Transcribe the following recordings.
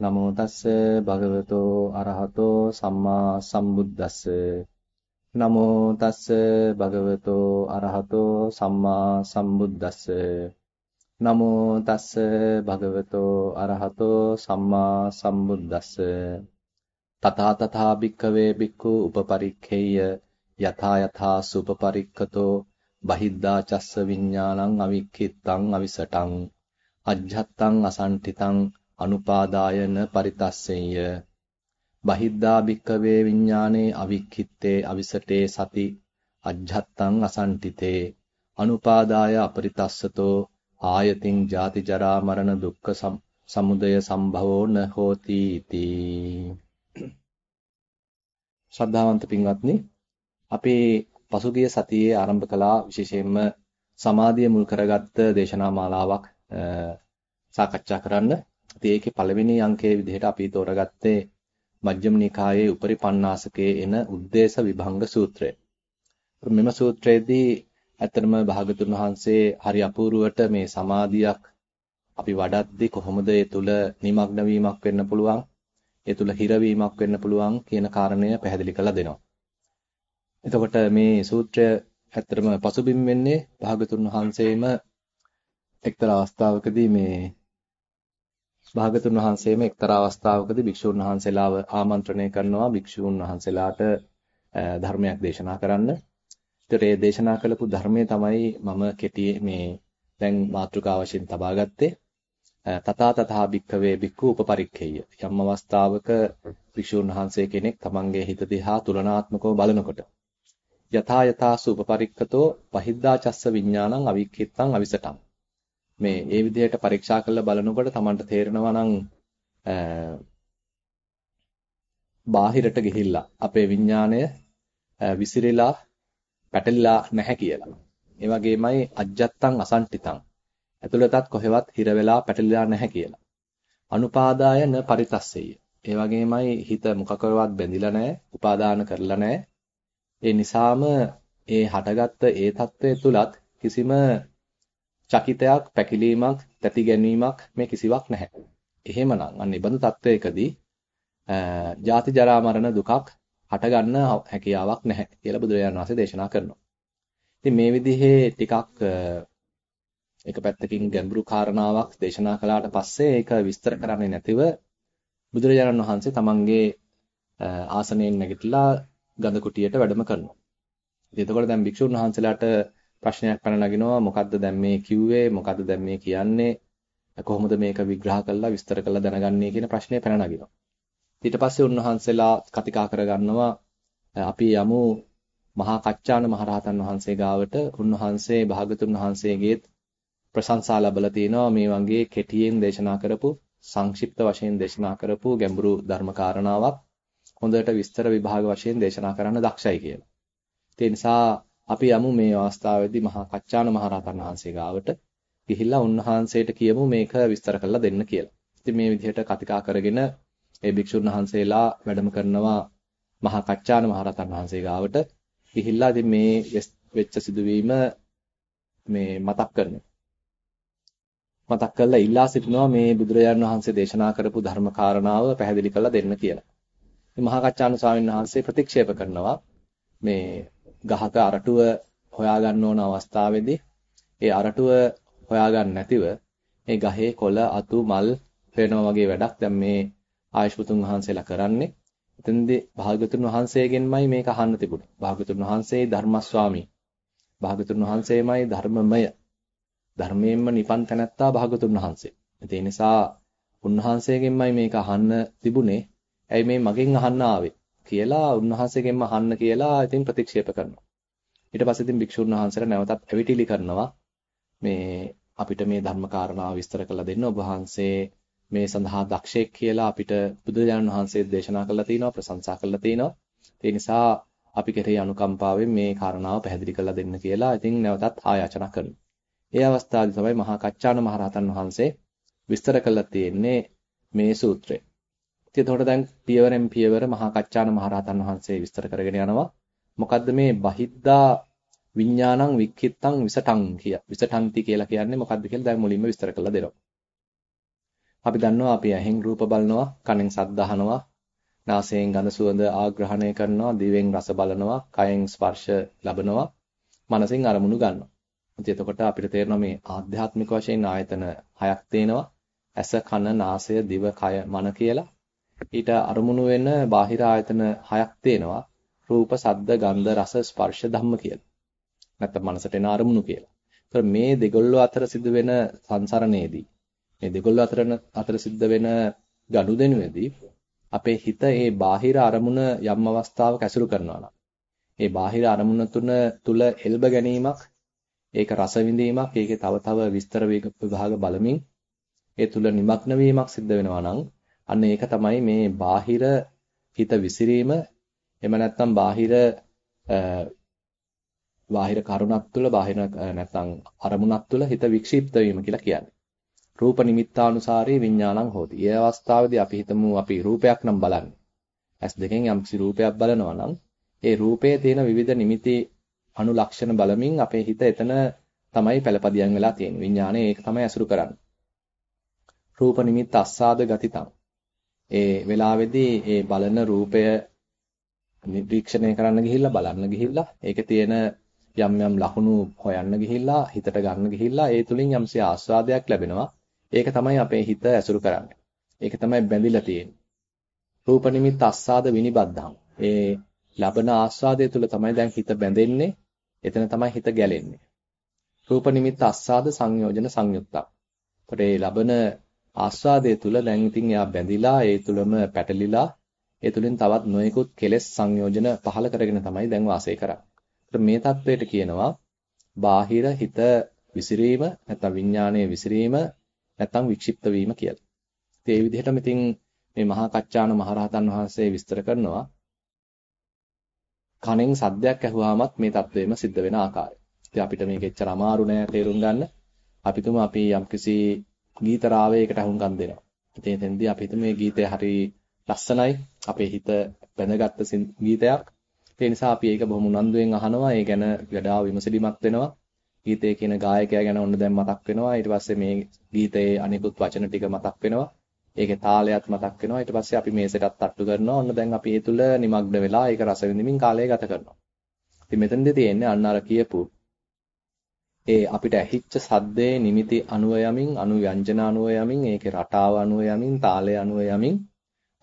නමෝ තස්ස භගවතෝ අරහතෝ සම්මා සම්බුද්දස්ස. නමෝ තස්ස භගවතෝ අරහතෝ සම්මා සම්බුද්දස්ස. නමෝ තස්ස භගවතෝ අරහතෝ සම්මා සම්බුද්දස්ස. තථා තථා භික්ඛවේ භික්ඛු උපපරික්ඛේය. යථා යථා සුපපරික්ඛතෝ බහිද්දා චස්ස විඥානං අවික්ඛිත්තං අවිසටං. අජ්ජත්තං අසන්තිතං අනුපාදායන පරිතස්සෙය. බහිද්දා භික්කවේ විඥානේ අවික්ඛිත්තේ අවිසටේ සති අජ්ජත්තං අසන්තිතේ. අනුපාදාය අපරිතස්සතෝ ආයතින් ජාති ජරා මරණ දුක්ඛ සමුදය සම්භවෝ න හෝති इति. ශ්‍රද්ධාවන්ත පින්වත්නි අපේ පසුගිය සතියේ ආරම්භ කළා විශේෂයෙන්ම සමාධිය මුල් කරගත්ත දේශනා මාලාවක් සාකච්ඡා කරන්න. ඉතින් ඒකේ පළවෙනි අංකයේ විදිහට අපි තෝරගත්තේ මජ්ක්‍ධිම නිකායේ උපරිපන්නාසකයේ එන උද්දේශ විභංග සූත්‍රය. මෙම සූත්‍රයේදී ඇත්තටම භාගතුන් වහන්සේ හරි අපූර්වට මේ සමාධියක් අපි වඩද්දී කොහොමද ඒ තුල නිමග්න වීමක් වෙන්න පුළුවන් ඒ තුල හිරවීමක් වෙන්න පුළුවන් කියන කාරණය පැහැදිලි කරලා දෙනවා. එතකොට මේ සූත්‍රය ඇත්තටම පසුබිම් වෙන්නේ භාගතුන් වහන්සේම එක්තරා අවස්ථාවකදී මේ භාගතුන් වහන්සේම එක්තරා අවස්ථාවකදී භික්ෂුන් වහන්සේලාව ආමන්ත්‍රණය කරනවා භික්ෂුන් වහන්සේලාට ධර්මයක් දේශනා කරන්න. ඒතර ඒ දේශනා කළපු ධර්මයේ තමයි මම කෙටි මේ දැන් මාතෘකාව වශයෙන් තබා ගත්තේ. තථා තථා භික්ඛවේ භික්ඛු උපපරික්ඛේය. යම් අවස්ථාවක භික්ෂුන් වහන්සේ කෙනෙක් තමන්ගේ හිත දිහා තුලනාත්මකව බලනකොට යථා යථා සුපපරික්ඛතෝ පහිද්දා චස්ස විඥානං අවික්ඛිත්තං අවිසටං මේ ඒ විදිහට පරීක්ෂා කරලා බලනකොට Tamanට තේරෙනවා නම් බාහිරට ගිහිල්ලා අපේ විඥාණය විසිරීලා පැටලිලා නැහැ කියලා. ඒ වගේමයි අජ්ජත්තං අසන්ටිතං. ඇතුළතත් කොහෙවත් හිර වෙලා පැටලිලා නැහැ කියලා. අනුපාදායන පරිතස්සෙය. ඒ වගේමයි හිත මොකකරවත් බැඳිලා නැහැ, උපාදාන කරලා නැහැ. ඒ නිසාම ඒ හටගත්ත ඒ తත්වයේ තුලත් කිසිම චකිතයක්, පැකිලීමක්, තැති ගැනීමක් මේ කිසිවක් නැහැ. එහෙමනම් අන්න ඉබඳු තත්වයකදී ජාති ජරා මරණ දුකක් හටගන්න හැකියාවක් නැහැ කියලා බුදුරජාණන් වහන්සේ දේශනා කරනවා. ඉතින් මේ විදිහේ ටිකක් එක පැත්තකින් ගැඹුරු කාරණාවක් දේශනා කළාට පස්සේ ඒක විස්තර කරන්නේ නැතිව බුදුරජාණන් වහන්සේ තමන්ගේ ආසනයෙන් නැගිටලා ගඳ කුටියට වැඩම කරනවා. ඉතින් එතකොට දැන් භික්ෂුන් වහන්සේලාට ප්‍රශ්නයක් පැන නගිනවා. මොකද්ද දැන් මේ කිව්වේ? මොකද්ද දැන් මේ කියන්නේ? කොහොමද මේක විග්‍රහ කරලා විස්තර කරලා දැනගන්නේ කියන ප්‍රශ්නේ පැන නගිනවා. ඊට පස්සේ උන්වහන්සේලා කතිකා කරගන්නවා. අපි යමු මහා කච්චාන මහරහතන් වහන්සේ ගාවට. උන්වහන්සේ භාගතුන් වහන්සේගේත් ප්‍රශංසා ලැබලා තිනවා. මේ වගේ කෙටියෙන් දේශනා කරපු සංක්ෂිප්ත වශයෙන් දේශනා කරපු ගැඹුරු ධර්ම කාරණාවක් හොඳට විස්තර විභාග වශයෙන් දේශනා කරන්න දක්ෂයි කියලා. ඒ නිසා අපි යමු මේ අවස්ථාවේදී මහා කච්චාන මහරහතන් වහන්සේ ගාවට ගිහිල්ලා උන්වහන්සේට කියමු මේක විස්තර කරලා දෙන්න කියලා. ඉතින් මේ විදිහට කතිකා කරගෙන ඒ භික්ෂුන් වහන්සේලා වැඩම කරනවා මහා කච්චාන මහරහතන් වහන්සේ ගාවට ගිහිල්ලා ඉතින් මේ වෙච්ච සිදුවීම මේ මතක් කරනවා. මතක් කරලා ඉල්ලා සිටිනවා මේ බුදුරජාණන් වහන්සේ දේශනා කරපු ධර්ම කාරණාව පැහැදිලි කරලා දෙන්න කියලා. ඉතින් මහා කච්චාන ස්වාමීන් වහන්සේ ප්‍රතික්ෂේප කරනවා මේ ගහක අරටුව හොයාගන්න ඕන අවස්ථාවේදී ඒ අරටුව හොයාගන්න නැතිව මේ ගහේ කොළ අතු මල් හොයනවා වගේ වැඩක් දැන් මේ ආයුෂ්මතුන් වහන්සේලා කරන්නේ. එතෙන්දී භාගතුන් වහන්සේගෙන්මයි මේක අහන්න තිබුණේ. භාගතුන් වහන්සේ ධර්මස්වාමී. භාගතුන් වහන්සේමයි ධර්මමය. ධර්මයෙන්ම නිපන් තැනැත්තා භාගතුන් වහන්සේ. ඒ නිසා උන්වහන්සේගෙන්මයි මේක අහන්න තිබුණේ. ඇයි මේ මගෙන් අහන්න ආවේ? කියලා උන්වහන්සේගෙන්ම අහන්න කියලා ඉතින් ප්‍රතික්ෂේප කරනවා. ඊට පස්සේ ඉතින් භික්ෂුන් වහන්සේලා නැවතත් ඇවිටිලි කරනවා. මේ අපිට මේ ධර්ම කාරණාව විස්තර කරලා දෙන්න ඔබ වහන්සේ මේ සඳහා දක්ෂයෙක් කියලා අපිට බුදුරජාණන් වහන්සේ දේශනා කරලා තිනවා ප්‍රශංසා කරලා තිනවා. ඒ නිසා අපි කෙරෙහි අනුකම්පාවෙන් මේ කාරණාව පැහැදිලි කරලා දෙන්න කියලා ඉතින් නැවතත් ආයාචනා කරනවා. ඒ අවස්ථාවේ තමයි මහා කච්චාන මහරහතන් වහන්සේ විස්තර කරලා තියෙන්නේ මේ සූත්‍රය. ඉතින් එතකොට දැන් පියවරෙන් පියවර මහා කච්චාන මහරහතන් වහන්සේ විස්තර කරගෙන යනවා. මොකද්ද මේ බහිද්දා විඥානං වික්ඛිත්තං විසටං කිය. විසටන්ති කියලා කියන්නේ මොකද්ද කියලා දැන් මුලින්ම විස්තර කරලා දෙනවා. අපි දන්නවා අපි ඇහෙන් රූප බලනවා, කනෙන් ශබ්ද අහනවා, නාසයෙන් ගඳ සුවඳ ආග්‍රහණය කරනවා, දිවෙන් රස බලනවා, කයෙන් ස්පර්ශ ලබනවා, මනසෙන් අරමුණු ගන්නවා. ඉතින් එතකොට අපිට තේරෙනවා මේ ආධ්‍යාත්මික වශයෙන් ආයතන හයක් තියෙනවා. ඇස, කන, නාසය, දිව, කය, මන කියලා. ඊට අරමුණු වෙන බාහිර ආයතන හයක් තියෙනවා. රූප, සද්ද, ගන්ධ, රස, ස්පර්ශ, ධම්ම කියලා. නැත්නම් මනසට එන අරමුණු කියලා. ඒතර මේ දෙගොල්ලෝ අතර සිදුවෙන සංසරණයේදී මේ දෙගොල්ලෝ අතර අතර සිද්ධ වෙන ගනුදෙනුවේදී අපේ හිත ඒ බාහිර අරමුණ යම් අවස්ථාවක ඇසුරු කරනවා නම් ඒ බාහිර අරමුණ තුන තුල එල්බ ගැනීමක් ඒක රස විඳීමක් ඒකේ තව තව විස්තර විභාග බලමින් ඒ තුල නිමග්න වීමක් සිද්ධ වෙනවා නම් අන්න ඒක තමයි මේ බාහිර හිත විසිරීම එහෙම නැත්නම් බාහිර බාහිර කරුණක් තුළ බාහිර නැත්නම් අරමුණක් තුළ හිත වික්ෂිප්ත වීම කියලා කියන්නේ. රූප නිමිත්තානුසාරී විඥානං හෝති. ඒ අවස්ථාවේදී අපි හිතමු අපි රූපයක් නම් බලන්නේ. ඇස් දෙකෙන් යම්කිසි රූපයක් බලනවා නම් ඒ රූපයේ තියෙන විවිධ නිමිති අනුලක්ෂණ බලමින් අපේ හිත එතන තමයි පළපදියම් වෙලා තියෙන්නේ. විඥානය ඒක තමයි අසුරු කරන්නේ. රූප නිමිත්ත අස්සාද ගතිතං. ඒ වෙලාවේදී ඒ බලන රූපය නිරීක්ෂණය කරන්න ගිහිල්ලා බලන්න ගිහිල්ලා ඒකේ තියෙන යම් යම් ලකුණු හොයන්න ගිහිල්ලා හිතට ගන්න ගිහිල්ලා ඒ තුලින් යම්සේ ආස්වාදයක් ලැබෙනවා. ඒක තමයි අපේ හිත ඇසුරු කරන්නේ. ඒක තමයි බැඳිලා තියෙන්නේ. රූප නිමිත්ත අස්සාද විනිබද්ධං. ඒ ලබන ආස්වාදය තුල තමයි දැන් හිත බැඳෙන්නේ. එතන තමයි හිත ගැලෙන්නේ. රූප නිමිත්ත අස්සාද සංයෝජන සංයුක්තක්. ඒකට ඒ ලබන ආස්වාදයේ තුල දැන් ඉතින් එයා බැඳිලා ඒ තුලම පැටලිලා ඒ තුලින් තවත් නොයෙකුත් කෙලෙස් සංයෝජන පහල කරගෙන තමයි දැන් වාසය කරන්නේ. මේ தത്വයට කියනවා බාහිර හිත විසිරීම නැත්නම් විඥානයේ විසිරීම නැත්නම් වික්ෂිප්ත වීම කියලා. ඒ විදිහටම ඉතින් මේ මහා කච්චාන මහරහතන් වහන්සේ විස්තර කරනවා කණෙන් සද්දයක් ඇහුවාමත් මේ தത്വෙම සිද්ධ වෙන ආකාරය. ඉතින් අපිට මේක එච්චර අමාරු නෑ තේරුම් ගන්න. අපි තුමු අපි යම්කිසි ගීත රාවයකට අහුම්කම් දෙනවා. ඉතින් එතෙන්දී අපි හිතමු මේ ගීතය හරි ලස්සනයි. අපේ හිත බැඳගත්තු ගීතයක්. ඒ නිසා අපි ඒක බොහොම උනන්දුවෙන් අහනවා. ඒ ගැන වඩා විමසිලිමත් වෙනවා. ගීතයේ කියන ගායකයා ගැන ඔන්න දැන් මතක් වෙනවා. ඊට පස්සේ මේ ගීතයේ අනිකුත් වචන ටික මතක් වෙනවා. ඒකේ තාලයත් මතක් වෙනවා. ඊට පස්සේ අපි මේසෙටත් තට්ටු කරනවා. ඔන්න දැන් අපි ඒ තුල নিমগ্ন වෙලා ඒක රස විඳින්මින් කාලය ගත කරනවා. ඉතින් මෙතනදී තියෙන්නේ අන්න අර කියපු ඒ අපිට ඇහිච්ච සද්දේ නිමිති අනුව යමින් අනු ව්‍යංජන අනුව යමින් ඒකේ රටාව අනුව යමින් තාලය අනුව යමින්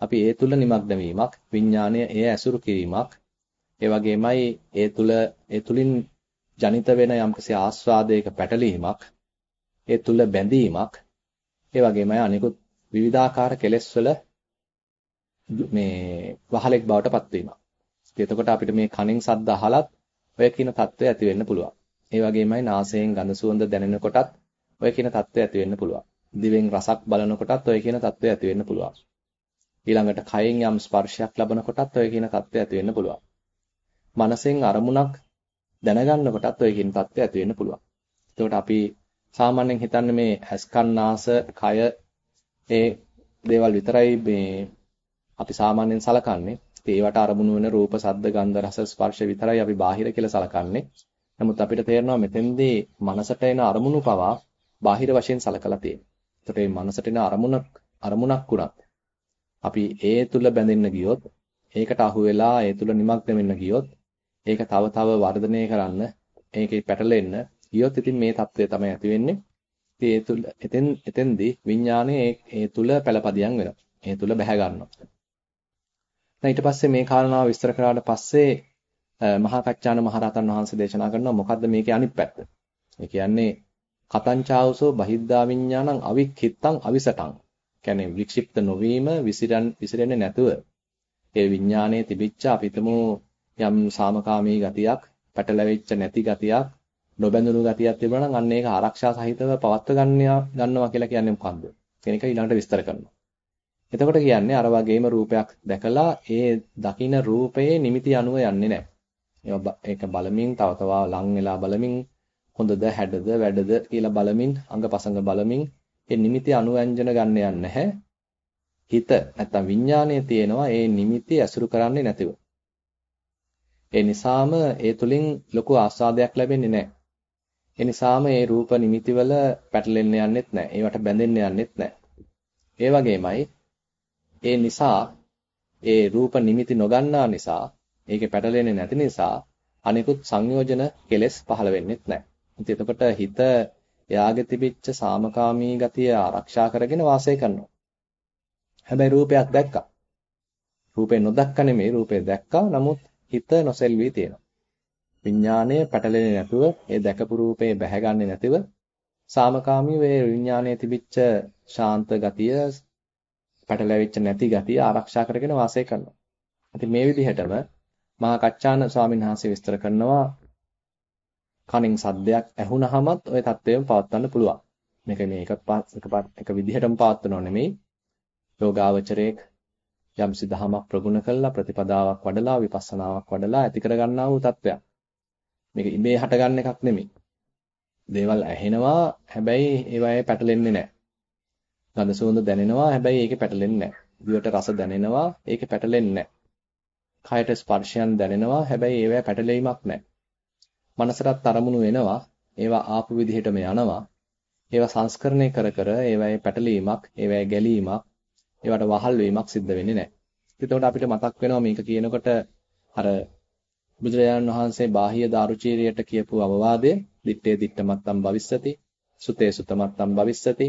අපි ඒ තුල নিমগ্ন වීමක් විඥාණය ඒ ඇසුරු කිරීමක් ඒ වගේමයි ඒ තුල ඒ තුලින් ජනිත වෙන යම්කිසි ආස්වාදයක පැටලීමක් ඒ තුල බැඳීමක් ඒ වගේමයි අනිකුත් විවිධාකාර කෙලෙස් වල මේ වහලෙක් බවට පත්වීමක්. ඉතින් එතකොට අපිට මේ කණින් සද්ද අහලත් ඔය කියන தত্ত্বය ඇති වෙන්න පුළුවන්. ඒ වගේමයි නාසයෙන් ගඳ සුවඳ දැනෙනකොටත් ඔය කියන தত্ত্বය ඇති වෙන්න පුළුවන්. දිවෙන් රසක් බලනකොටත් ඔය කියන தত্ত্বය ඇති වෙන්න පුළුවන්. ඊළඟට කයෙන් යම් ස්පර්ශයක් ලබනකොටත් ඔය කියන தত্ত্বය ඇති වෙන්න පුළුවන්. මනසෙන් අරමුණක් දැනගන්නකොටත් ඔය කියන தত্ত্বය ඇති වෙන්න පුළුවන්. එතකොට අපි සාමාන්‍යයෙන් හිතන්නේ මේ ඇස්කන්නාස කය ඒ දේවල් විතරයි මේ අපි සාමාන්‍යයෙන් සලකන්නේ. ඒවට අරමුණු වෙන රූප, සද්ද, ගන්ධ, රස, ස්පර්ශ විතරයි අපි බාහිර කියලා සලකන්නේ. නමුත් අපිට තේරෙනවා මෙතෙන්දී මනසට එන අරමුණු පවා බාහිර වශයෙන් සලකලා තියෙනවා. ඒකට මේ මනසට එන අරමුණක් අරමුණක් උනත් අපි ඒ තුල බැඳෙන්න ගියොත් ඒකට අහු වෙලා ඒ තුල නිමග්න වෙන්න ගියොත් ඒක තව තව වර්ධනය කරන්න ඒකේ පැටලෙන්න ගියොත් ඉතින් මේ தත්ත්වය තමයි ඇති වෙන්නේ. ඉතින් ඒ තුල එතෙන් එතෙන්දී විඥානය ඒ තුල පළපදියම් වෙනවා. ඒ තුල බැහැ ගන්නවා. දැන් ඊට පස්සේ මේ කාරණාව විස්තර කරාට පස්සේ මහා කච්චාන මහරහතන් වහන්සේ දේශනා කරනවා මොකද්ද මේකේ අනිත් පැත්ත? ඒ කියන්නේ කතංචාවසෝ බහිද්ධා විඥානං අවික්ඛිත්තං අවිසටං. කියන්නේ වික්ෂිප්ත නොවීම විසිරන් විසිරෙන්නේ නැතුව ඒ විඥානයේ තිබිච්ච අපිටම යම් සාමකාමී ගතියක්, පැටලෙවිච්ච නැති ගතියක්, නොබැඳුණු ගතියක් තිබුණා නම් අන්න ඒක ආරක්ෂා සහිතව පවත්ව ගන්නවා කියලා කියන්නේ මොකද්ද? කියන එක ඊළඟට විස්තර කරනවා. එතකොට කියන්නේ අර වගේම රූපයක් දැකලා ඒ දකින රූපයේ නිමිති අනුව යන්නේ නැහැ. ඒක බලමින් තව තවා ලං වෙලා බලමින් හොඳද හැඩද වැඩද කියලා බලමින් අංගපසංග බලමින් ඒ නිමිති අනුවැංජන ගන්න යන්නේ නැහැ. හිත නැත්තම් විඥානයේ තියෙනවා ඒ නිමිති ඇසුරු කරන්නේ නැතිව. ඒ නිසාම ඒ තුලින් ලොකු ආස්වාදයක් ලැබෙන්නේ නැහැ. ඒ නිසාම ඒ රූප නිමිතිවල පැටලෙන්න යන්නෙත් නැහැ. ඒවට බැඳෙන්න යන්නෙත් නැහැ. ඒ වගේමයි ඒ නිසා ඒ රූප නිමිති නොගන්නා නිසා ඒකේ පැටලෙන්නේ නැති නිසා අනිකුත් සංයෝජන කෙලෙස් පහළ වෙන්නේත් නැහැ. ඉතින් එතකොට හිත එයාගේ තිබිච්ච සාමකාමී ගතිය ආරක්ෂා කරගෙන වාසය කරනවා. හැබැයි රූපයක් දැක්කා. රූපේ නොදක්ක නෙමෙයි රූපේ දැක්කා. නමුත් හිත නොසෙල්වි තියෙනවා. විඥාණය පැටලෙන්නේ නැතුව ඒ දැකපු රූපේ බැහැගන්නේ නැතිව සාමකාමී වේ විඥානයේ තිබිච්ච ශාන්ත ගතිය පැටලෙවිච්ච නැති ගතිය ආරක්ෂා කරගෙන වාසය කරනවා. ඉතින් මේ විදිහටම මහා කච්චාන ස්වාමීන් වහන්සේ විස්තර කරනවා කණින් සද්දයක් ඇහුනහමත් ওই தත්වයම පවත්වන්න පුළුවන්. මේක මේ එක එක විදිහටම පවත්වනව නෙමෙයි. යෝගාවචරයේක යම් සිදහමක් ප්‍රගුණ කළා ප්‍රතිපදාවක් වඩලා විපස්සනාවක් වඩලා ඇති කරගන්නා වූ தත්වයක්. මේක ඉබේ හටගන්න එකක් නෙමෙයි. දේවල් ඇහෙනවා හැබැයි ඒවායේ පැටලෙන්නේ නැහැ. ගඳ සුවඳ දැනෙනවා හැබැයි ඒකේ පැටලෙන්නේ නැහැ. දිවට රස දැනෙනවා ඒකේ පැටලෙන්නේ නැහැ. කයට ස්පර්ශයන් දැනෙනවා හැබැයි ඒවැ පැටලීමක් නැහැ. මනසටත් අරමුණු එනවා ඒවා ආපු විදිහටම යනවා. ඒවා සංස්කරණය කර කර ඒවැයි පැටලීමක්, ඒවැයි ගැලීමක්, ඒවට වහල් වීමක් සිද්ධ වෙන්නේ නැහැ. එතකොට අපිට මතක් වෙනවා මේක කියනකොට අර බුදුරජාණන් වහන්සේ බාහිය දාරුචීරියට කියපු අවවාදය දිත්තේ දිත්තමත්තම් භවිස්සති සුතේ සුතමත්තම් භවිස්සති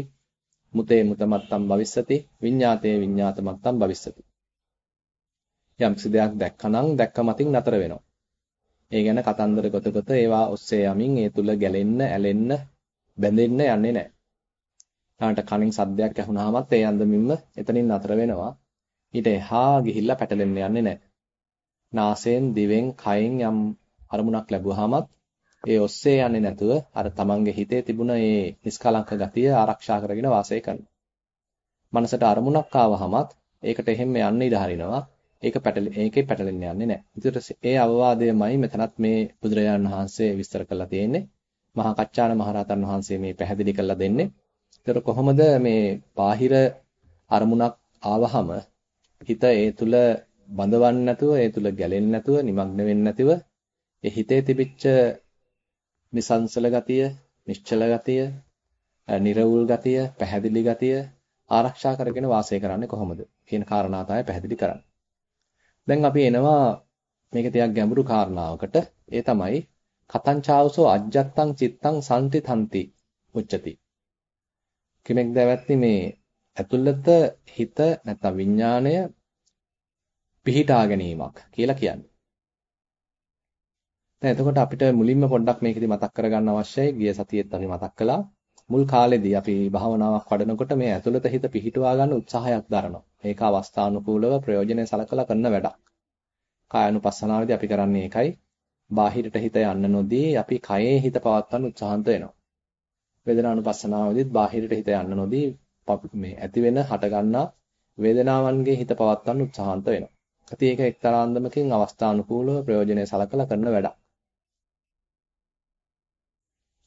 මුතේ මුතමත්තම් භවිස්සති විඤ්ඤාතේ විඤ්ඤාතමත්තම් භවිස්සති යම් දෙයක් දැක්කනම් දැක්ක මතින් නතර වෙනවා ඒ ගැන කතන්දර ගොත ගොත ඒවා ඔස්සේ යමින් ඒ තුල ගැලෙන්න ඇලෙන්න බැඳෙන්න යන්නේ නැහැ ඊට කනින් සද්දයක් ඇහුනහමත් ඒ අන්දමින්ම එතනින් නතර වෙනවා ඊට එහා ගිහිල්ලා පැටලෙන්න යන්නේ නැහැ නාසයෙන් දිවෙන් කයෙන් යම් අරමුණක් ලැබුවාමත් ඒ ඔස්සේ යන්නේ නැතුව අර තමන්ගේ හිතේ තිබුණ ඒ නිස්කලංක ගතිය ආරක්ෂා කරගෙන වාසය කරනවා. මනසට අරමුණක් ආවහමත් ඒකට එහෙම යන්න ඉඩ හරිනවා. ඒක පැටල ඒකේ පැටලෙන්න යන්නේ නැහැ. ඒතර ඒ අවවාදයමයි මෙතනත් මේ බුදුරජාණන් වහන්සේ විස්තර කරලා තියෙන්නේ. මහා කච්චාන මහරහතන් වහන්සේ මේ පැහැදිලි කරලා දෙන්නේ. ඒතර කොහොමද මේ බාහිර අරමුණක් ආවහම හිත ඒ තුල බඳවන්නේ නැතුව ඒ තුල ගැලෙන්නේ නැතුව නිමග්න වෙන්නේ නැතිව ඒ හිතේ තිබිච්ච නිසංසල ගතිය, නිශ්චල ගතිය, නිර්වුල් ගතිය, පැහැදිලි ගතිය ආරක්ෂා කරගෙන වාසය කරන්නේ කොහොමද කියන කාරණා තමයි පැහැදිලි කරන්නේ. දැන් අපි එනවා මේක ටිකක් ගැඹුරු කාරණාවකට. ඒ තමයි කතංචාවසෝ අජ්ජත්තං චිත්තං සම්තිතන්ති උච්චති. කෙනෙක් දැවැත්නි මේ ඇතුළත හිත නැත්නම් විඥාණය පිහිටා ගැනීමක් කියලා කියන්නේ. දැන් එතකොට අපිට මුලින්ම පොඩ්ඩක් මේකෙදි මතක් කරගන්න අවශ්‍යයි. ගිය සතියේත් අපි මතක් කළා. මුල් කාලෙදී අපි භාවනාවක් වඩනකොට මේ ඇතුළත හිත පිහිටුවා ගන්න උත්සාහයක් දරනවා. මේක අවස්ථානුකූලව ප්‍රයෝජනෙ සලකලා කරන වැඩක්. කායानुපස්සනාවේදී අපි කරන්නේ ඒකයි. බාහිරට හිත යන්න නොදී අපි කයේ හිත පවත්වන්න උත්සාහන්ත වෙනවා. වේදනානුපස්සනාවේදීත් බාහිරට හිත යන්න නොදී මේ ඇති වෙන හටගන්නා වේදනාවන්ගේ හිත පවත්වන්න උත්සාහන්ත වෙනවා. ඉතින් ඒක එක්තරා අන්දමකින් අවස්ථානුකූලව ප්‍රයෝජනෙ සලකලා කරන වැඩක්.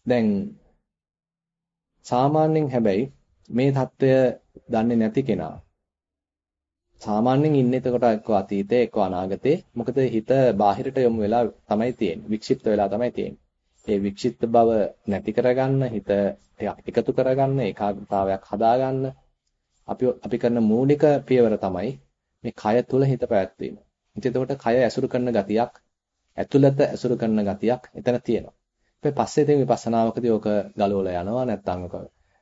දැන් සාමාන්‍යයෙන් හැබැයි මේ தত্ত্বය දන්නේ නැති කෙනා සාමාන්‍යයෙන් ඉන්නේ එතකොට එක්ක අතීතේ එක්ක අනාගතේ මොකද හිත බාහිරට යොමු වෙලා තමයි තියෙන්නේ වික්ෂිප්ත වෙලා තමයි තියෙන්නේ ඒ වික්ෂිප්ත බව නැති කරගන්න හිත එකතු කරගන්න ඒකාග්‍රතාවයක් හදාගන්න අපි අපි කරන මූලික පියවර තමයි මේ කය තුල හිත පැවැත්වීම. ඉතින් එතකොට කය ඇසුරු කරන ගතියක්, ඇතුළත ඇසුරු කරන ගතියක් එතන තියෙනවා. ඊට පස්සේ ඉතින් විපස්සනාවකදී ඕක ගලවලා යනවා නැත්නම් ඕක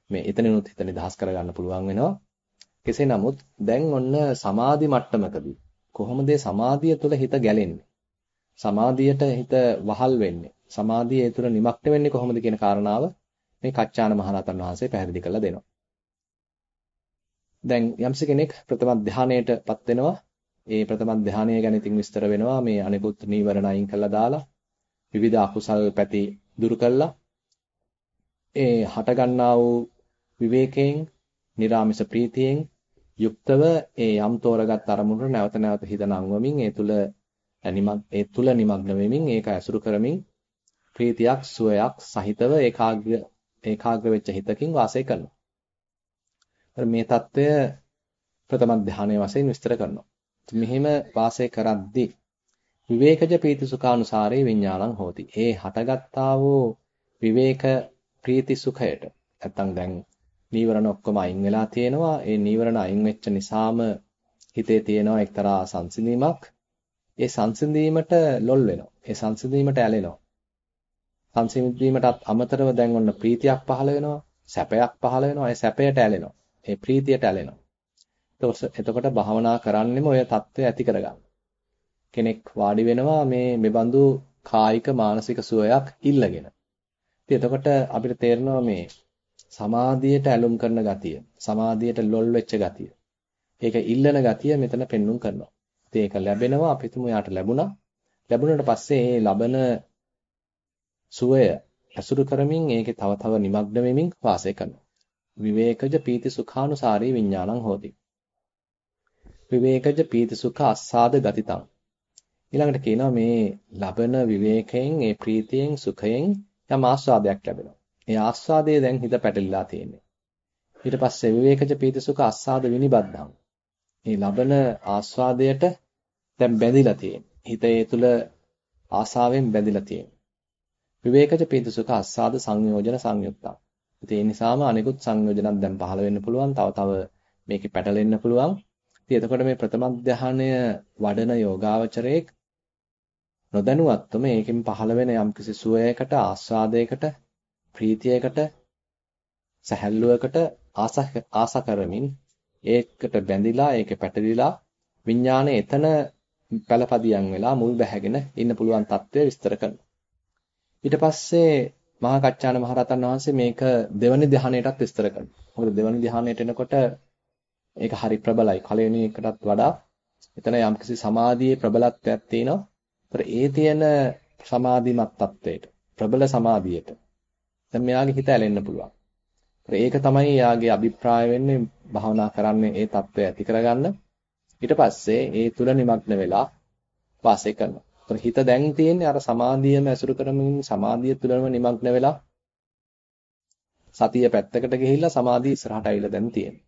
මේ එතනිනුත් හිත නිදහස් කරගන්න පුළුවන් වෙනවා. කෙසේ නමුත් දැන් ඔන්න සමාධි මට්ටමකදී කොහොමද සමාධිය තුළ හිත ගැලෙන්නේ? සමාධියට හිත වහල් වෙන්නේ. සමාධිය ඒ තුළ නිමක්ත වෙන්නේ කොහොමද කියන කාරණාව මේ කච්චාන මහරහතන් වහන්සේ පැහැදිලි කරලා දෙනවා. දැන් යම්ස කෙනෙක් ප්‍රථම ධානයටපත් වෙනවා. ඒ ප්‍රථම ධානය ගැන ඉතින් විස්තර වෙනවා මේ අනිකුත් නීවරණ අයින් කළා දාලා විවිධ අකුසල් පැති දුරු කළා. ඒ හටගන්නා වූ විවේකයෙන්, निराமிස ප්‍රීතියෙන් යුක්තව ඒ යම් තෝරගත් අරමුණට නැවත නැවත හිත නංවමින් ඒ තුල නිමග් ඒ තුල නිමග්න වෙමින් ඒක ඇසුරු කරමින් ප්‍රීතියක් සුවයක් සහිතව ඒකාග්‍ර ඒකාග්‍ර වෙච්ච හිතකින් වාසය කරනවා. මේ తত্ত্বය ප්‍රථම ධානයේ වශයෙන් විස්තර කරනවා. මෙහිම වාසය කරද්දී විවේකජ ප්‍රීති සුඛානුසාරේ විඥානං හෝති. ඒ හටගත්තා වූ විවේක ප්‍රීති සුඛයට නැත්තම් දැන් නීවරණ ඔක්කොම අයින් වෙලා තියෙනවා. ඒ නීවරණ අයින් වෙච්ච නිසාම හිතේ තියෙනවා එක්තරා සංසිඳීමක්. ඒ සංසිඳීමට ලොල් වෙනවා. ඒ සංසිඳීමට ඇලෙනවා. සංසිඳීමටත් අමතරව දැන් ඔන්න ප්‍රීතියක් පහළ වෙනවා. සැපයක් පහළ වෙනවා. ඒ සැපයට ඇලෙනවා. ඒ ප්‍රීතියට ඇලෙනවා. එතකොට භාවනා කරන්නෙම ඔය தත්ත්වය ඇති කරගන්න. කෙනෙක් වාඩි වෙනවා මේ මෙබඳු කායික මානසික සුවයක් ඉල්ලගෙන. ඉතින් එතකොට අපිට තේරෙනවා මේ සමාධියට ඇලුම් කරන ගතිය, සමාධියට ලොල් වෙච්ච ගතිය. ඒක ඉල්ලන ගතිය මෙතන පෙන්눔 කරනවා. ඉතින් ඒක ලැබෙනවා අපි තුමු යාට ලැබුණා. ලැබුණාට පස්සේ මේ ලබන සුවය ඇසුරු කරමින් ඒකේ තව තව নিমগ্ন වෙමින් වාසය කරනවා. විවේකජ පීති සුඛානුසාරී විඥානං හෝති. විවේකජ පීති සුඛ අස්සාද ගතිතං. ඊළඟට කියනවා මේ ලබන විවේකයෙන් ඒ ප්‍රීතියෙන් සුඛයෙන් යම් ආස්වාදයක් ලැබෙනවා. ඒ ආස්වාදයේ දැන් හිත පැටලිලා තියෙන්නේ. ඊට පස්සේ විවේකජ පීති සුඛ අස්සාද විනිබද්ධං. මේ ලබන ආස්වාදයට දැන් බැඳිලා තියෙන්නේ. හිත ඒ තුල ආසාවෙන් බැඳිලා තියෙන්නේ. විවේකජ පීති සුඛ අස්සාද සංයෝජන සංයුක්තං. ඉතින් ඒ නිසාම අනිකුත් සංයෝජනක් දැන් පහළ වෙන්න පුළුවන්. තව තව මේකේ පැටලෙන්න පුළුවන්. ඉතින් එතකොට මේ ප්‍රථම ධානය වඩන යෝගාවචරයේ නොදැනුවත්වම ඒකෙන් පහළ වෙන යම්කිසි සුවයකට ආස්වාදයකට ප්‍රීතියකට සැහැල්ලුවකට ආස කරමින් ඒකට බැඳිලා ඒකේ පැටලිලා විඥානය එතන පළපදියම් වෙලා මුල් බැහැගෙන ඉන්න පුළුවන් తත්වය විස්තර කරනවා. ඊට පස්සේ මහා කච්චාන මහරහතන් වහන්සේ මේක දෙවනි ධ්‍යානයටත් විස්තර කරනවා. මොකද දෙවනි ධ්‍යානයට එනකොට ඒක හරි ප්‍රබලයි. කලෙවෙනි එකටත් වඩා එතන යම්කිසි සමාධියේ ප්‍රබලත්වයක් තියෙනවා. ඒතර ඒ තියෙන සමාධිමත් තත්වයට ප්‍රබල සමාධියට දැන් මෙයාගේ හිත ඇලෙන්න පුළුවන්. ඒක තමයි යාගේ අභිප්‍රාය වෙන්නේ භවනා කරන්නේ ඒ தত্ত্বය ඇති කරගන්න. ඊට පස්සේ ඒ තුල নিমগ্ন වෙලා වාසය කරනවා. ඒතර හිත දැන් තියෙන්නේ අර සමාධියම ඇසුරු කරමින් සමාධිය තුලම নিমগ্ন වෙලා සතිය පැත්තකට ගිහිල්ලා සමාධිය ඉස්සරහට ඇවිල්ලා දැන් තියෙන්නේ.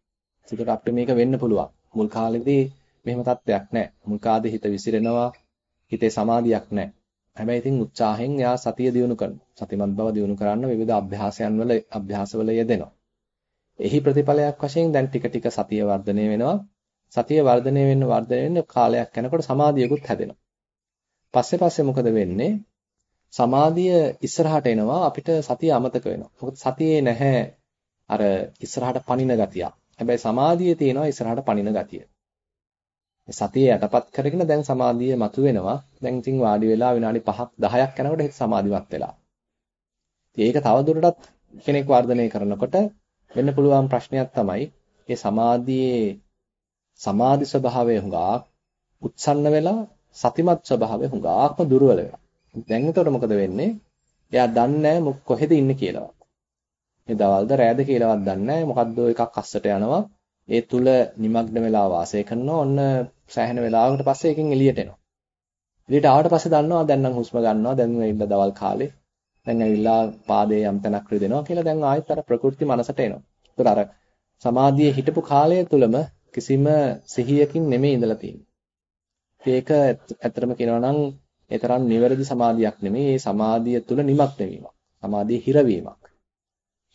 ඒකට අපිට මේක වෙන්න පුළුවන්. මුල් කාලෙදී මෙහෙම தත්වයක් නැහැ. මුල් කාලේ හිත විසිරෙනවා. හිතේ සමාධියක් නැහැ. හැබැයි ඉතින් උත්සාහයෙන් එයා සතිය දියුණු කරනවා. සතිමත් බව දියුණු කරන්න විවිධ අභ්‍යාසයන් වල අභ්‍යාසවල යෙදෙනවා. එහි ප්‍රතිඵලයක් වශයෙන් දැන් ටික ටික සතිය වර්ධනය වෙනවා. සතිය වර්ධනය වෙන්න වර්ධනය වෙන්න කාලයක් යනකොට සමාධියකුත් හැදෙනවා. පස්සේ පස්සේ මොකද වෙන්නේ? සමාධිය ඉස්සරහට එනවා අපිට සතිය අමතක වෙනවා. මොකද සතියේ නැහැ අර ඉස්සරහට පනින ගතිය. හැබැයි සමාධියේ තියෙනවා ඉස්සරහට පනින ගතිය. සතිය යටපත් කරගෙන දැන් සමාධිය මතුවෙනවා. දැන් ඉතින් වාඩි වෙලා විනාඩි 5ක් 10ක් යනකොට හිත සමාධිමත් වෙලා. ඒක තවදුරටත් කෙනෙක් වර්ධනය කරනකොට වෙන්න පුළුවන් ප්‍රශ්නයක් තමයි මේ සමාධියේ සමාධි ස්වභාවය හුඟා උත්සන්න වෙලා සතිමත් ස්වභාවය හුඟාක්ම දුර්වල වෙනවා. දැන් එතකොට මොකද වෙන්නේ? එයා දන්නේ නැහැ කොහෙද ඉන්නේ කියලාවත්. මේ දවල්ද රෑද කියලාවත් දන්නේ නැහැ. මොකද්ද එකක් අස්සට යනවා. ඒ තුල নিমগ্ন වෙලා වාසය කරනවා. ඔන්න සෑහෙන වෙලාවකට පස්සේ එකෙන් එළියට එනවා. එළියට ආවට පස්සේ දන්නවා දැන් නම් හුස්ම ගන්නවා. දැන් ඇවිල්ලා දවල් කාලේ. දැන් ඇවිල්ලා පාදයේ යම් තැනක් රිදෙනවා කියලා දැන් ආයෙත් අර ප්‍රകൃති මනසට එනවා. ඒතර අර සමාධියේ හිටපු කාලය තුලම කිසිම සිහියකින් නෙමෙයි ඉඳලා තියෙන්නේ. ඒක ඇත්තටම කියනවා නම් ඒ තරම් නිවැරදි සමාධියක් නෙමෙයි. ඒ සමාධිය තුල නිමක් වෙවීමක්. සමාධියේ හිරවීමක්.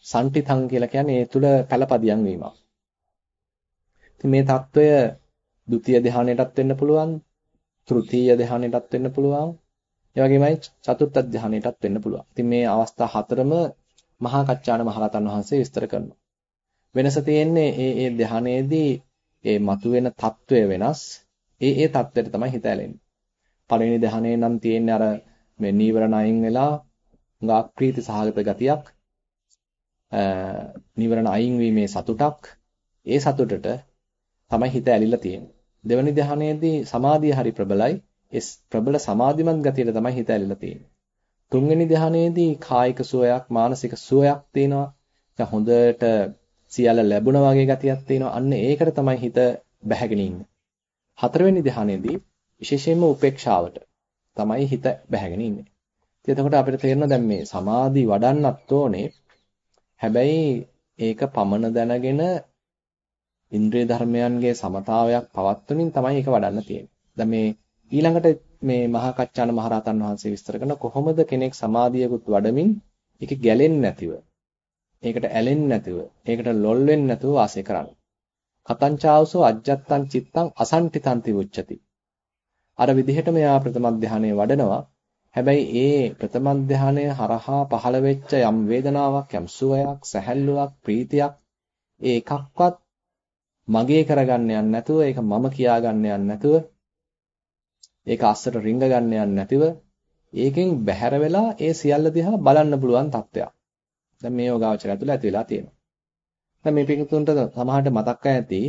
සම්පිතං කියලා කියන්නේ ඒ තුල පළපදියම් වීමක්. මේ తত্ত্বය ဒုတိ ය ධානයටත් වෙන්න පුළුවන්, තෘතීය ධානයටත් වෙන්න පුළුවන්, ඒ වගේමයි චතුර්ථ ධානයටත් වෙන්න පුළුවන්. ඉතින් මේ අවස්ථා හතරම මහා කච්චාණ මහරතන් වහන්සේ විස්තර කරනවා. වෙනස තියෙන්නේ ඒ ඒ ධානයේදී ඒ මතුවෙන తত্ত্বය වෙනස්. ඒ ඒ తত্ত্বයට තමයි හිත ඇලෙන්නේ. පළවෙනි ධානයේ නම් තියෙන්නේ අර මේ නීවරණ අයින් වෙලා ගා ප්‍රීති සහගත ගතියක්. නීවරණ අයින් වීමේ සතුටක් ඒ සතුටට තමයි හිත ඇලිලා තියෙන්නේ. දෙවෙනි ධ්‍යානයේදී සමාධිය හරි ප්‍රබලයි. ඒ ප්‍රබල සමාධිමත් ගතියට තමයි හිත ඇලිලා තියෙන්නේ. තුන්වෙනි ධ්‍යානයේදී කායික සුවයක් මානසික සුවයක් තියෙනවා. හොඳට සියල්ල ලැබුණා වගේ ගතියක් තියෙනවා. අන්න ඒකට තමයි හිත බැහැගෙන ඉන්නේ. හතරවෙනි ධ්‍යානයේදී විශේෂයෙන්ම උපේක්ෂාවට තමයි හිත බැහැගෙන ඉන්නේ. ඉතින් එතකොට අපිට තේරෙනවා දැන් මේ සමාධි වඩන්නත් ඕනේ. හැබැයි ඒක පමන දැනගෙන ඉන්ද්‍රිය ධර්මයන්ගේ සමතාවයක් පවත්වමින් තමයි ඒක වඩන්න තියෙන්නේ. දැන් මේ ඊළඟට මේ මහා කච්චාන මහරහතන් වහන්සේ විස්තර කරන කොහොමද කෙනෙක් සමාධියකුත් වඩමින් ඒක ගැලෙන්නේ නැතිව ඒකට ඇලෙන්නේ නැතුව, ඒකට ලොල් වෙන්නේ නැතුව වාසය කරන්න. කතංචාවසෝ අජ්ජත්තං චිත්තං අසංටිතං තිවුච්චති. අර විදිහටම යා ප්‍රථම ධානයේ වඩනවා. හැබැයි ඒ ප්‍රථම ධානය හරහා පහළ වෙච්ච යම් වේදනාවක්, යම් සුවයක්, සැහැල්ලුවක්, ප්‍රීතියක් ඒ එකක්වත් මගේ කරගන්න යන්නේ නැතුව, ඒක මම කියාගන්න යන්නේ නැතුව, ඒක අස්සට රිංග ගන්න යන්නේ නැතිව, ඒකෙන් බැහැර වෙලා ඒ සියල්ල දිහා බලන්න පුළුවන් තත්ත්වයක්. දැන් මේ යෝගාවචරය තුළ ඇති වෙලා තියෙනවා. දැන් මේ පිටුතුන්ට සමහරට මතක් ඇති